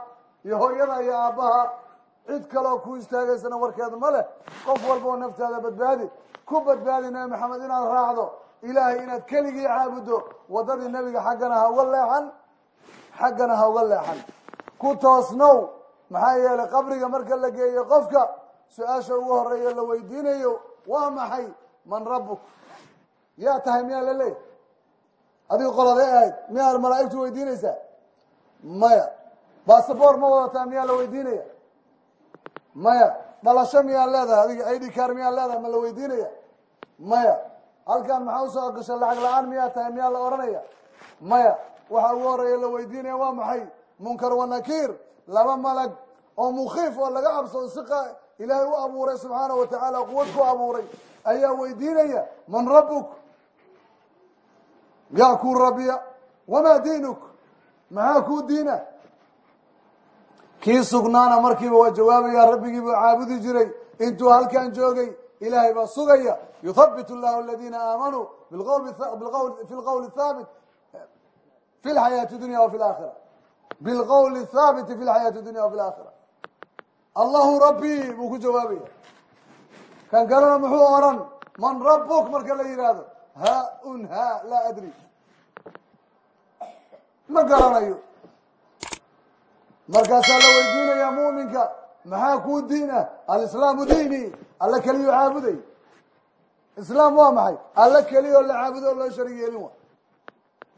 iyo hooyada iyo aabbaha. Cid kaloo ku istaagaysana warkeeda ma leh. Qof walba naftaada badbaadi ku badbaadi nabi maxamed inaad raacdo ilaahay inaad keligii caabuddo waddadii nebiga xaggana ha uga leexan xaggana ha uga leexan ku toosnow. Maxaa yeelay qabriga marka la geeyo qofka su'aasha ugu horreeya la weydiinayo waa maxay? Man rabbuk. Yaa tahay miyaa la leeyahy adiga qoladay ahayd miyaa malaa'igtu weydiinaysaa? Maya. Basaboor ma wadataa miyaa la weydiinaya? Maya. Dhalasho miyaa leedahay? Adiga id car miyaa leedahay ma la weydiinaya? Maya. Halkan maxaa u soo gasha lacag la'aan miyaa tahay miyaa la odhanaya maya. Waxa ugu horreeya la weydiinaya waa maxay munkar wa nakiir laba malag oo mukiif oo laga cabsado si ilaahay u abuuray subxaana wa tacaala quwad ku abuuray ayaa weydiinaya man rabbuk? Yaa kuu rabbiya wamaa diinuk? Maxaa kuu diina? Kii sugnaana markiiba waa jawaabaya rabbigii buu caabudi jiray intuu halkan joogay ilaahay baa sugaya yuthabit llahu aladiina aamanuu fi lqowli thaabit fi lxayaati dunya wa fi laakhira bilqowli thaabiti fi lxayaati dunya wa fi laakhira allahu rabbii buu ku jawaabaya kan kalena muxuu oran man rabbuk marka la yihahdo ha un ha laa adri ma garanayo markaasaa la weydiinaya muminka maxaa kuu diin ah alislaamu diini alla keliyo caabuday islaam waa maxay alla keliyoo la caabudo oo loo sharig yeelin wa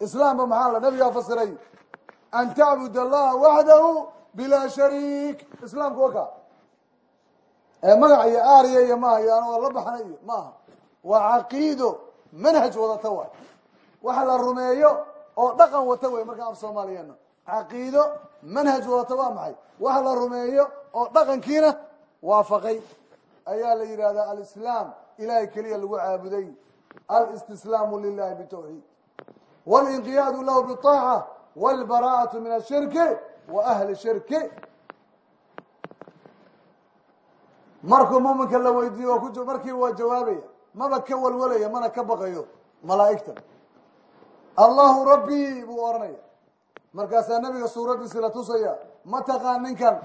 islaamba maxaa la nabigaa fasiray an tacbud allaha waxdahu bilaa shariik islaamku wa ka ee magac iyo aariya iyo maaha iyo anagoo la baxnay iyo maaha waa caqiido manhaj wadata waay waxa la rumeeyo oo dhaqan wata wey markaan af soomaaliyeeno caqiido manhaj wadata waa maxay wax la rumeeyo oo dhaqankiina waafaqay ayaa la yidhahdaa alislaam ilahay keliya lagu caabuday alistislaamu lilahi bitawxiid walinqiyaadu lahu biaaca walbaraa'atu min ashirki wa ahli shirki markuu muminka la weydiiyo ku markii waa jawaabaya maba ka walwalaya mana ka baqayo malaa'igta allahu rabbii buu oranaya markaasaa nabiga suuraddiisi la tusaya ma taqaan ninkan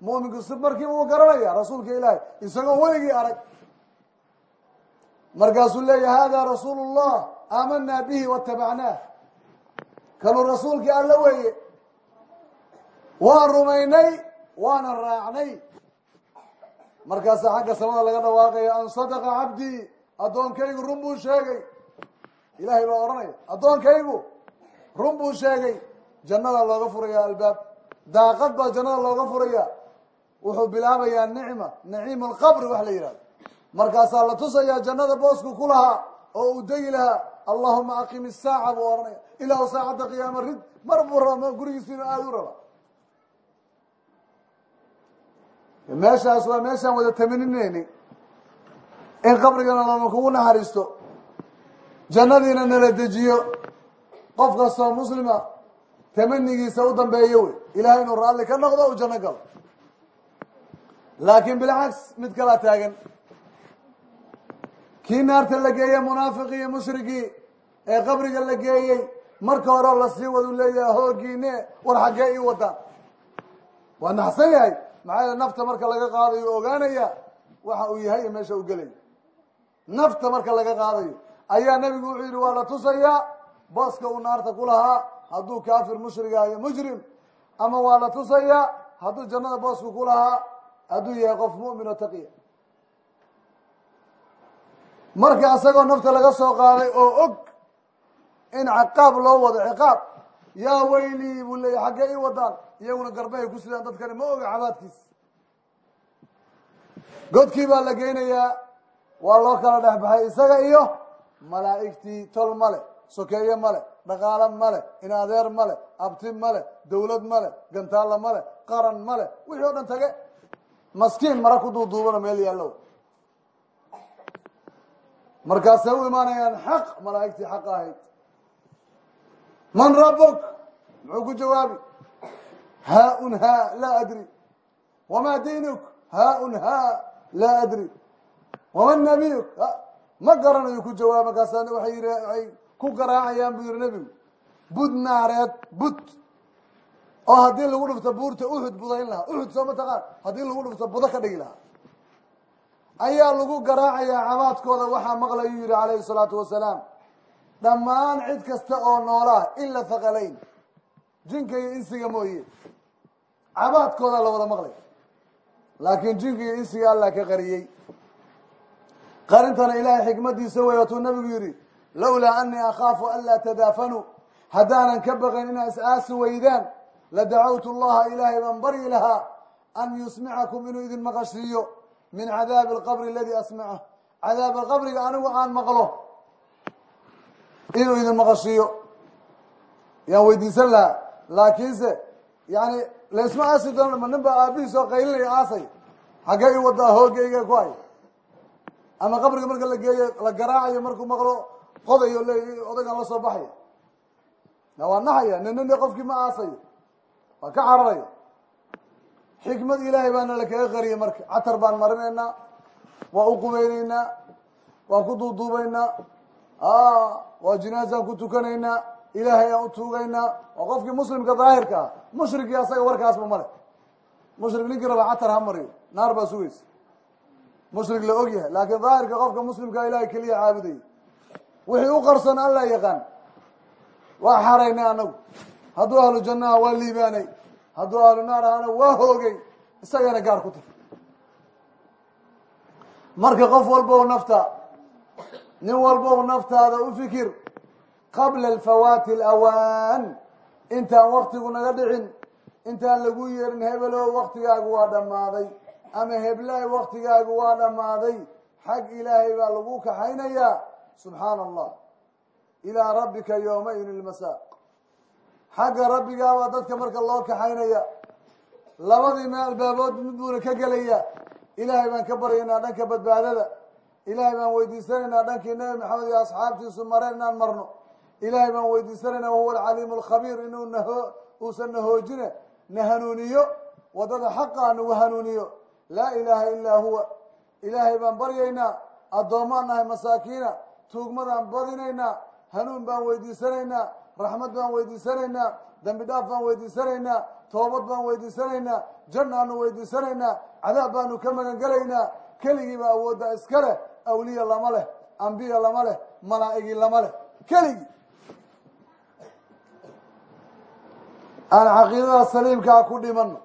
mu'minku si markii uu garanaya rasuulka ilaahay isagoo weligii arag markaasuu leeyahy hada rasuulu llah aamanaa bihi watabacnaah kanuu rasuulkii alla weeye waan rumaynay waana raacnay. Markaasaa xagga samada laga dhawaaqaya an sadaqa cabdii addoonkaygu run buu sheegay. Ilaahay baa odhanaya addoonkaygu run buu sheegay. Jannada looga furaya albaab. Daaqad baa jannada looga furaya wuxuu bilaabayaa nicma naciim alqabri wax la yidhahdo markaasaa la tusayaa jannada boosku ku lahaa oo uu degi lahaa allahuma aqim isaaca buu odhanaya ilaahu saacadda qiyaama rid mar buu raba gurigiisiinu aada u raba. Meeshaas waa meeshaan wada tamaninayni in qabrigana lama kugu naxariisto. Jannadiina nala dejiyo. Qof kastoo muslima tamanigiisa u dambeeyo wey. Ilahay inuu raalli ka noqdo u janno galo. Laakiin bilcaks mid kalaa taagan. Kii naarta la geeyey munaafiqii iyo mushrikii ee qabriga la geeyey marka hore la sii wadu leeyahay hoogiine war xaggee ii wadaan waa naxsan yahay. Maxaa yeele nafta marka laga qaadayo ogaanaya waxa uu yahay iyo meesha uu gelayo nafta marka laga qaadayo. Ayaa nebigu wuxuu yidhi waa la tusayaa booska uu naarta ku lahaa hadduu kaafir mushriga iyo mujrim. Ama waa la tusayaa hadduu jannada boosku ku lahaa hadduu yahay qof mu'min oo taqiya marka isagoo nafta laga soo qaaday oo og in ciqaab loo wado ciqaab. Yaa weylii buu leeyahy xaggee ii wadaan. Iyaguna garbahay ku sidaan dadkani ma oga cabaadkiis godkii baa la geynayaa waa loo kala dhex baxay isaga iyo malaa'igtii tol male sokeeye male dhaqaalo male in adeer male abti male dawlad male gantaalla male qaran male wixii o dhan tage. Maskiin mara ku duuduubana meel yaallow markaasay u imaanayaan xaq malaa'igtii xaq ahayd man rabuk muxuu ku jawaabi? Haa-un haa laa adri. Wamaa diinuk? Haa-un haa laa adri. Waman nabiyuk? Ma garanayo ku jawaab markaasa waay yii waxay ku garaacayaan buu yihi nebigu. Bud naareed bud. Oo haddii lagu dhufto buurta uxud budayn lahaa. Uxud soo ma taqaan haddii lagu dhufto budo ka dhigi lahaa. Ayaa lagu garaacayaa cabaadkooda waxaa maqlayuu yihi calayhi salaatu wasalaam dhammaan cid kasta oo noolaa ila thaqalayn jinka iyo insiga mooye. Cabaadkoodaa la wada maqlay. Laakiin jinka iyo insiga allah ka qariyey. Qarintana ilaahay xikmadiisa wey watuu nabigu yihi lawlaa anii akhaafu an laa tadaafanuu. Haddaanan ka baqayn inaa is-aasi weydaan la dacawtu llaha ilaahay baan baryi lahaa an yusmicakum inuu idin maqashiiyo min cadaabi alqabri aladii asmaca. Cadaaba qabriga anigu aan maqlo inuu idin maqashiiyo. Yaan weydiisan lahaa laakiinse yani laysma aasi doona ma nin baa aabihiis oo qaylinaya aasay? Xaggee i wadaa hoogayga ku hay? Ama qabriga marka la geeyo la garaacayo markuu maqlo qodayo le odaygaan la soo baxaya waa naxaya ninini qofkii ma aasayo waa ka cararaya? Xikmad ilaahay baana la kaga qariyay marka catar baan marinaynaa waa u qubaynaynaa waan ku duuduubaynaa waa jinaazaan ku tukanaynaa ilaahay aan u tuugaynaa waa qofkii muslimka daahirka ah mushrikii asaga warkaasba male mushrik ninkii raba catar ha mariyo naar baa sugaysa. Mushrik la og yahay laakiin daahirka qofka muslimkaa ilahay keliya caabudaya wixii u qarsoon alla yaqaan waa xaraynay anagu. Hadduu ahlu jannaha waa liibaanay hadduu ahlu naar ahana waa hoogay isagana gaar ku tahay marka qof walbow nafta nin walbow naftaada u fikir qabla alfawaati alawaan intaan waktigu naga dhicin intaan lagu yeerin hebelo waktigaagu waa dhammaaday ama heblaay waktigaagu waa dhammaaday xag ilaahay baa lagu kaxaynayaa subxaana allah ilaa rabbika yowmaidin ilmasaaq. Xagga rabbigaabaa dadka marka loo kaxaynaya labadii meel albaabood mid buuna ka gelaya ilaahay baan ka baryaynaa dhanka badbaadada ilaahay baan weydiisanaynaa dhankii nebi maxamed iyo asxaabtiisu mareen inaan marno. Ilaahay baan weydiisanaynaa wahuwa alcaliimu alkhabiir inuu naho uusan nahoojine na hanuuniyo waddada xaqaa nagu hanuuniyo laa ilaaha ilaa huwa. Ilaahay baan baryaynaa addoommaan nahay masaakiina tuugmadaan badinaynaa hanuun baan weydiisanaynaa raxmad baan weydiisanaynaa dembi dhaaf baan weydiisanaynaa toobad baan weydiisanaynaa jannaanu weydiisanaynaa cadaab baanu ka magan gelaynaa keligiiba awoodda iska leh awliya lama leh ambiya lama leh malaa'igi lama leh. Keligii aan caqiidada saliimkaa ku dhimanno.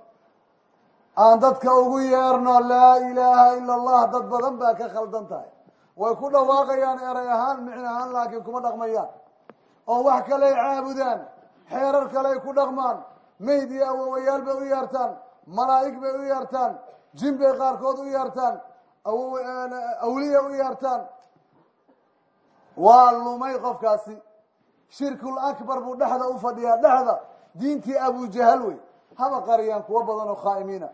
Aan dadka ugu yeerno laa ilaaha ila allah dad badan baa ka khaldan tahay. Way ku dhawaaqayaan eray ahaan micn ahaan laakiin kuma dhaqmayaan. Oo wax kaley caabudaan xeerar kaley ku dhaqmaan mayd iyo awowayaal bay u yeertaan malaa'ig bay u yeertaan jin bay qaarkood u yeertaan awliya u yeertaan waa lumay qofkaasi. Shirkul akbar buu dhexda u fadhiyaa dhexda. Diintii abujahal wey. Haba qariyaan kuwo badan oo khaa'imiina.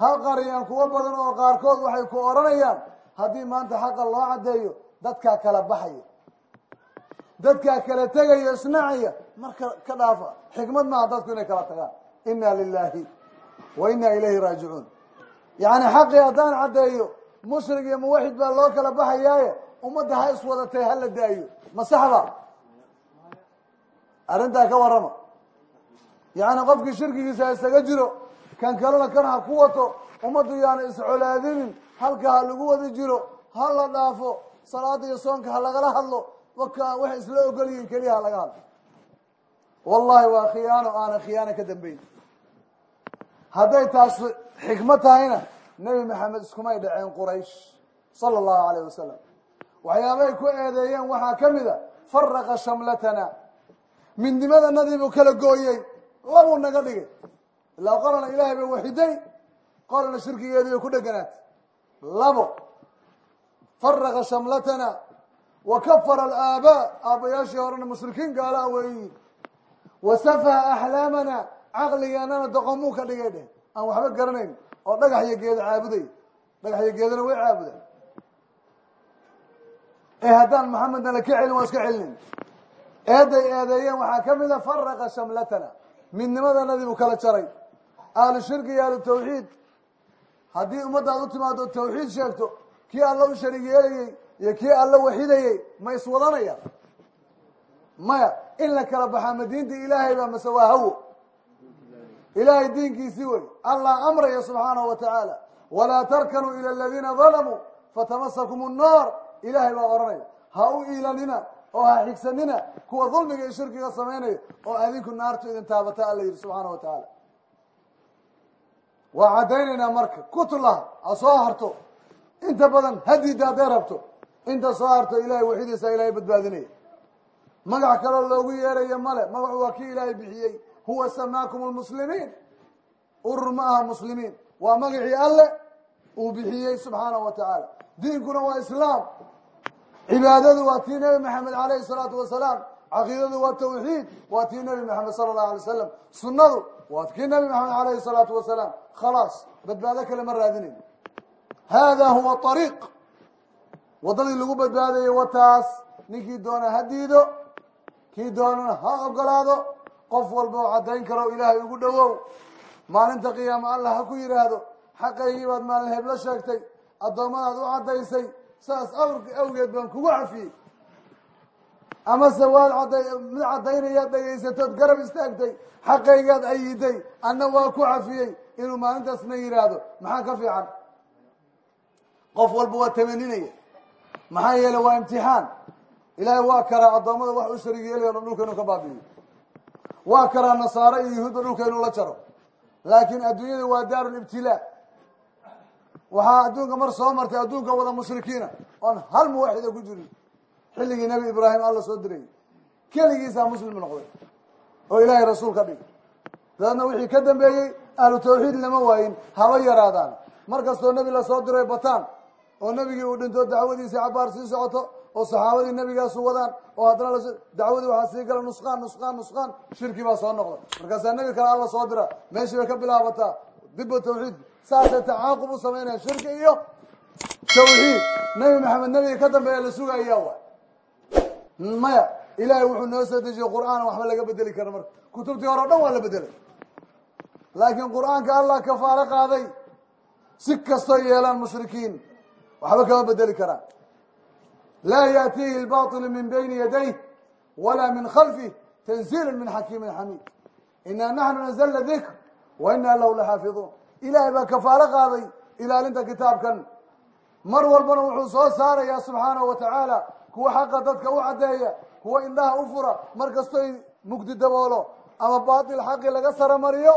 Ha qariyaan kuwo badan oo qaarkood waxay ku odhanayaan haddii maanta xaqa loo caddeeyo dadkaa kala baxaya. Dadkaa kala tegaya isnacaya. Marka ka dhaafa xikmad maaha dadku inay kala tagaan. Inna lilahi wa inna ilayhi raajicuun. Yacni xaqii haddaan caddeeyo mushrig iyo muwaxid baa loo kala baxayaaye? Ummadda ha iswadatay ha la daayo. Ma saxba arrintaa ka warrama. Yacni qofkii shirkigiisa ha isaga jiro kan kalena kan ha ku wato ummaddu yaana iscolaadinin halka ha lagu wada jiro ha la dhaafo salaada iyo soonka ha lagala hadlo waka waxay isla ogol yihiin keliya ha laga hadlo. Wallahi waa khiyaano aana khiyaano ka dambeyn hadday taas xikmo tahayna nebi maxamed iskumay dhaceen quraysh sala allahu alayh wasalam waxyaabay ku eedeeyeen waxaa ka mid a faraqa shamlatana. Midnimadanadii buu kala gooyey labuu naga dhigay. Ilaa qolana ilaahay bay waxiday qolana shirkigeedii bay ku dheganaatay labo faraqa shamlatana. Wa kafara alaabaa aabbayaashii horena mushrikiin gaalaa weeyiin wa safaha axlaamana caqligeennana doqomuu ka dhigay dheh. Aan waxba garanayn oo dhagax iyo geeda caabuday. Dhagax iyo geedana way caabudaan ee haddaan maxamedna la ka celin waa iska celinayn eeday eedeeyeen waxaa ka mid a faraqa shamlatana. Midnimadanadii buu kala jaray. Ahlu shirki iyo ahlu tawxiid. Haddii ummaddaad u timaado tawxiid sheegto kii alla u sharig yeelayey iyo kii alla waxidayey ma iswadanaya maya in la kala baxaa ma diinta ilaahay baa mase waa hawo ilaahay diinkiisii wey allah amraya subxaanahu wa tacaala walaa tarkanuu ila aladiina dalamuu fatamasakum nnaar ilaahay baa oranaya ha u iilanina oo ha xigsanina kuwa dulmiga iyo shirkiga samaynayo oo adinku naartu idin taabata alla yidhi subxaana wa tacaala waa caddaynaynaa marka kutulaha ha soo harto. Inta badan hadiida hadday rabto inta soo harto ilahay waxidiisa ilaahay badbaadinaya. Magac kaloo loogu yeerayo male magacu waa kii ilaahay bixiyey huwa samaakum lmuslimiin urur muslimiin. Waa magacii alle uu bixiyey subxaanahu wa tacaala diinkuna waa islaam. Cibaadadu waa tii nebi maxamed alayhi salaatu wasalaam caqiidadu waa tawxiid waa tii nebi maxamed sala allahu alay wasalam sunnadu waa kii nebi maxamed alayhi salaatu wasalaam khalaas. Badbaado kale ma raadinayn hada huwa ariiq waddadii lagu badbaadayay wataas. Ninkii doona ha diido kii doonana ha ogolaado qof walba oo caddayn karo ilaahay ugu dhowow. Maalinta qiyaama allah ha ku yidhaahdo xaqaygii baad maalin heblo sheegtay addoommadaad u caddaysay saas awgeed baan kugu cafiyey amase waad cadday mid caddaynayaad dhegaysatood garab istaagtay xaqaygaad ayiday anna waa ku cafiyey inuu maalintaasna yidhaahdo maxaa ka fiican? Qof walba waa tamaninaya. Maxaa yeele waa imtixaan. Ilaahay waa karaa addoommada wax u sharig yeelaya o dhan dhulka inuu ka baabi'iyo waa karaa nasaare iyo yuhuudda dhulka la jaro. Laakiin adduunyada waa daaru libtilaa waxaa adduunka mar soo martay adduunka wada mushrikiina. Oon hal muwaxida ku jirin. Xilligii nebi ibraahim alla soo dirayay keligiisaa muslim noqday. Oo ilaahay rasuul ka dhigay. Dabeedna wixii ka dambeeyey ahlu tawxiid lama waayin haba yaraadaan. Mar kastoo nebi la soo diray bataan oo nebigii uu dhinto dacwadiisii cabaar sii socoto oo saxaabadii nebigaasu wadaan oo haddana la dacwadii waxaa sii gala nusqaan nusqaan nusqaan shirki baa soo noqda markaasaa nebi kale alla soo dira meeshii bay ka bilaabataa. Diba tawxiid saasay tacaaqub u samaynaya shirki iyo tawxiid. Nebi maxamed nebiga ka dambeeya la sugaya waay. Maya ilaahay wuxuu noo soo dejiyey qur'aan waxba laga bedeli kara marka. Kutubtii hore o dhan waa la bedelay laakiin qur'aanka allah kafaalo qaaday si kastoo yeelaan mushrikiin waxba kama bedeli karaan laa yaatiihi lbaطilu min bayni yadayh walaa min khalfih tanziila min xakiimin xamiid inaa naxnu nazalna dikr wa inaa lahu laxaafiduun ilaahay baa kafaalo qaaday ilaalinta kitaabkan mar walbana wuxuu soo saarayaa subxaanahu wa tacaala kuwa xaqa dadka u caddeeya kuwa indhaha u fura mar kastoy mugdi daboolo ama baatil xaqii laga saramariyo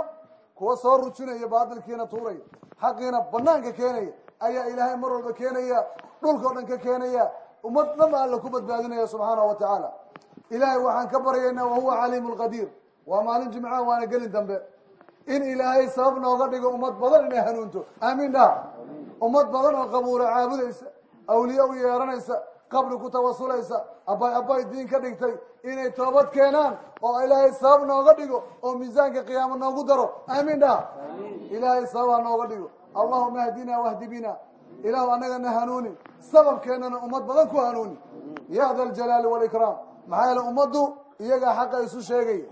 kuwa soo rujinaya baatilkiina tuuraya xaqiina banaanka keenaya ayaa ilaahay mar walba keenaya dhulka o dhan ka keenaya ummad dhan ba alla ku badbaadinaya subxaanahu wa tacaala. Ilaahay waxaan ka baryaynaa wahuwa caliimu lqadiir waa maalin jimcaha waana gelin dambe. In ilaahay sabab nooga dhigo ummad badan inay hanuunto. Aamiin dhaha ummad badan oo qabuura caabudaysa awliye u yeeranaysa qabri ku tawasulaysa abbay abbay diin ka dhigtay inay toobad keenaan oo ilaahay sabab nooga dhigo oo miisaanka qiyaamo noogu daro. Aamiin dhaha ilaahay sabab ha nooga dhigo. Allahuma ahdina wahdi bina ilaahu annagana hanuuni sababkeennana ummad badan ku hanuuni ya da aljalaali walikraam maxaa yeele ummaddu iyagaa xaqa isu sheegaya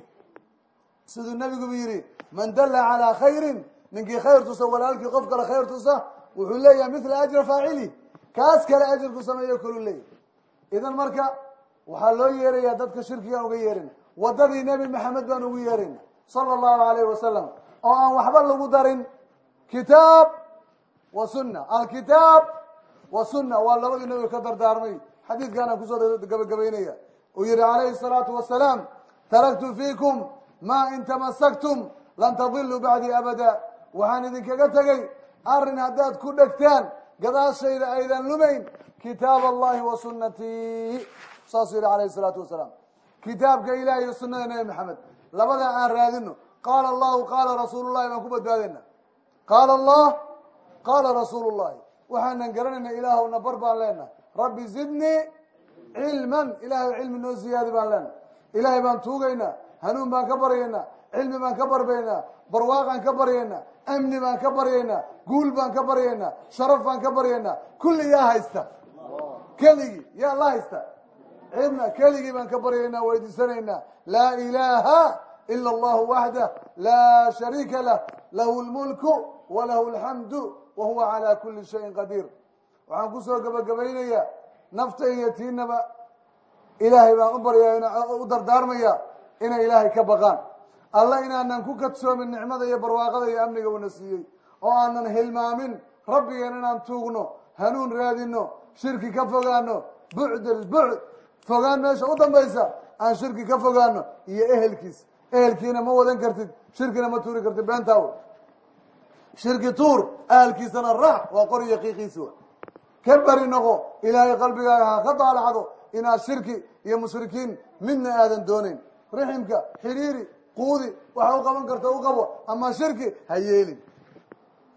siduu nebigubu yidhi man dalla calaa khayrin ninkii khayr tusa walaalkii qof kale khayr tusa wuxuu leeyahay mithla ajra faacili kaas kale ajirku sameeyo kalu leeyahy idan marka waxaa loo yeerayaa dadka shirkigaan uga yeerina waddadii nebi maxamed baan ugu yeerayna sala allahu alayhi wasalam oo aan waxba lagu darin kitaab wa sunna. Alkitaab wa sunna. Waa labadii nabiga ka dardaarmay. Xadiidkaanaan ku soo gabagabaynaya. Uu yihi calayhi salaatu wasalaam taraktu fiikum maa in tamasaktum lan tadiluu bacdii abada. Waxaan idinkaga tegey arrin haddaad ku dhegtaan gadaashayda aydan lumayn kitaab allahi wa sunatii saasuu yihi calayhi salaatu wasalaam kitaabka ilahi iyo sunada nebi maxamed labadaa aan raadino qaala allahu qaala rasuulu llahi baan ku badbaadayna qaala rasuulu llahi waxaanan garanayna ilaahwna bar baan leenahay rabbi zidnii cilman ilahay cilmi noo ziyaadi baan leenahay ilaahay baan tuugaynaa hanuun baan ka baryaynaa cilmi baan ka barbaynaa barwaaqaan ka baryaynaa amni baan ka baryaynaa guul baan ka baryaynaa sharaf baan ka baryaynaa. Kulli yaa haysta. Keligii yaa la haysta. Cidna keligii baan ka baryaynaa weydiisanaynaa. Laa ilaaha ila allahu waxdah laa shariika lah lahu lmulku walahu alxamdu wa huwa calaa kuli shayin qadiir waxaan ku soo gabagabaynayaa nafta iyo tiinaba ilaahay baan u baryaa u dardaarmaya inay ilaahay ka baqaan alla inaanan ku kadsoomin nicmada iyo barwaaqada iyo amniga uuna siiyey oo aanan hilmaamin rabbigeen inaan tuugno hanuun raadino shirki ka fogaano bucd albucd fogaan meesha u dambaysa aan shirki ka fogaano iyo ehelkiis ehelkiina ma wadan kartid shirkina ma tuuri kartid beentaaw shirki tuur ahalkiisana raax waa qori yaqiiqiisi ka beri noqo ilaahay qalbigaaga ha ka daalacdo inaad shirki iyo mushrikiin midna aadan doonayn. Riximka xidhiiri quudi waxa u qaban karta u qabo ama shirki ha yeelin.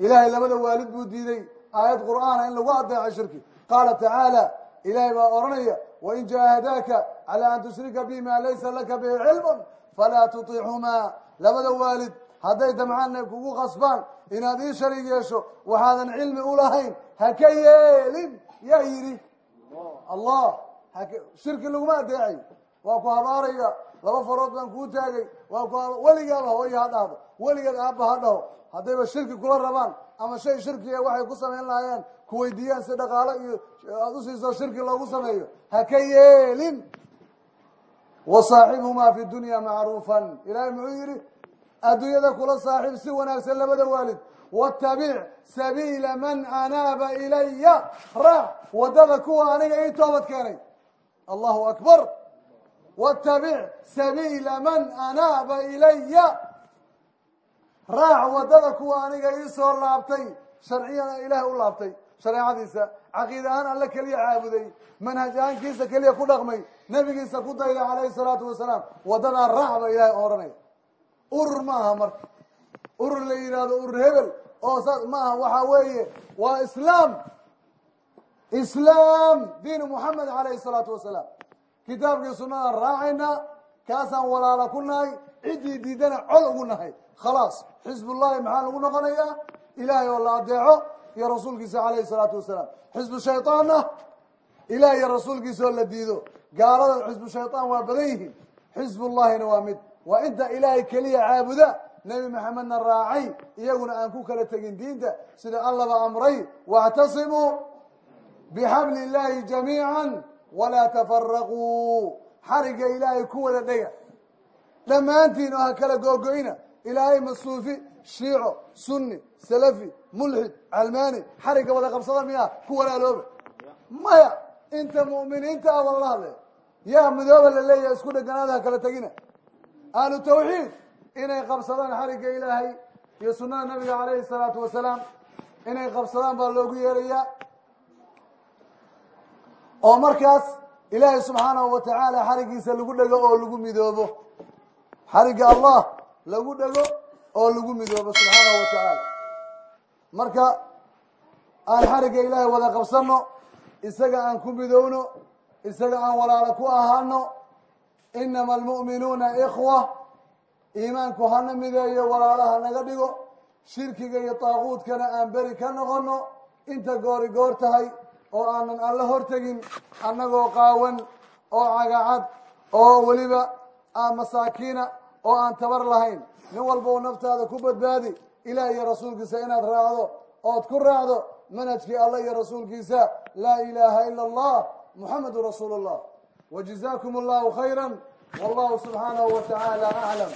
Ilaahay labada waalid buu diiday aayad qur'aana in lagu adeeco shirki. Qaala tacaala ilaahay baa odhanaya wain jaahadaaka calaa an tushrika bi ma laysa laka bihi cilmun falaa tutiicumaa labada waalid hadday damcaanna kugu khasbaan inaad ii sharig yeesho waxaadan cilmi ulahayn ha ka yeelin yaa yidhi. Allah shirki laguma adeecay. Waa ku habaaraya laba farood baan kuu taagay. Waa weligaaba hooya ha dhahdo weligeed aabba ha dhaho. Haddayba shirki kula rabaan ama shay shirkiga waxay ku samayn lahaayeen kuweydiiyaan si dhaqaalo iyo aada usiiso shirki loogu sameeyo ha ka yeelin. Wa saaxibhumaa fi dunya macruufan. Ilaahay muxuu yidhi adduunyada kula saaxiib si wanaagsan labada waalid. Watabic sabiila man anaaba ilaya raac waddada kuwa aniga ii toobad keenay. Allahu akbar. Watabic sabiila man anaaba ilaya raac waddada kuwa aniga ii soo laabtay. Sharciyana ilaahay u laabtay. Shareecadiisa caqiid ahaan alle keliya caabuday. Manhaj ahaankiisa keliya ku dhaqmay. Nebigiisa ku dayday calayhi salaatu wasalaam. Waddadaa raac ba ilaahay oranaya urur ma aha marka urur la yidhaahdo urur hebel. Oo saas ma aha waxaa weeye waa islaam. Islaam diinu muxamed calayhi salaatu wasalaam. Kitaabkii sunnadan raacayna kaasaan walaala ku nahay ciddii diidana cod ugu nahay. Khalaas xisbullahi maxaa lagu noqonayaa? Ilaahay oo la adeeco iyo rasuulkiisa calayhi salaatu wasalaam. Xisbu shayطaanna ilaah iyo rasuulkiisa oo la diido. Gaalada xisbu shayطaan waa badan yihiin. Xisbullahina waa mid waa inta ilaahay keliya caabuda nebi maxamedna raacay iyaguna aan ku kala tegin diinta sida allaba amray wاctasimuu bixabli illaahi jamiica walaa tafaraquu xariga ilaahay ku wada dhega. Dhammaantiin oo ha kala googoyna ilaahay masuufi shiico sunni salafi mulxid calmaani xarigga wada qabsada miyaa ku walaalooba maya inta mu'miniinta ah wala hadle yaa midooba la leeyahay isku dheganaada ha kala tegina ahlu tawxiid inay qabsadaan xarigga ilaahay iyo sunnada nabiga calayhi salaatu wasalaam inay qabsadaan baa loogu yeerayaa. Oo markaas ilaahay subxaanahu wa tacaala xarigiisa lagu dhego oo lagu midoobo. Xarigga allah lagu dhego oo lagu midoobo subxaanahu wa tacaala marka aan xarigga ilaahay wada qabsano isaga aan ku midoowno isaga aan walaalo ku ahaano inama almu'minuuna ikhwa iimaanku hana mideeyo walaalaha naga dhigo shirkiga iyo taaquudkana aan beri ka noqono inta goori goor tahay oo aanan alla hortegin annagoo qaawan oo cagacad oo weliba aan masaakiina oo aan tabar lahayn nin walba u naftaada ku badbaadi ilaah iyo rasuulkiisa inaad raacdo ood ku raacdo manhajkii allah iyo rasuulkiisa laa ilaaha ila allah muxamadu rasuulu llah allahu khayra wallahu subxaanahu wa tacaala aclam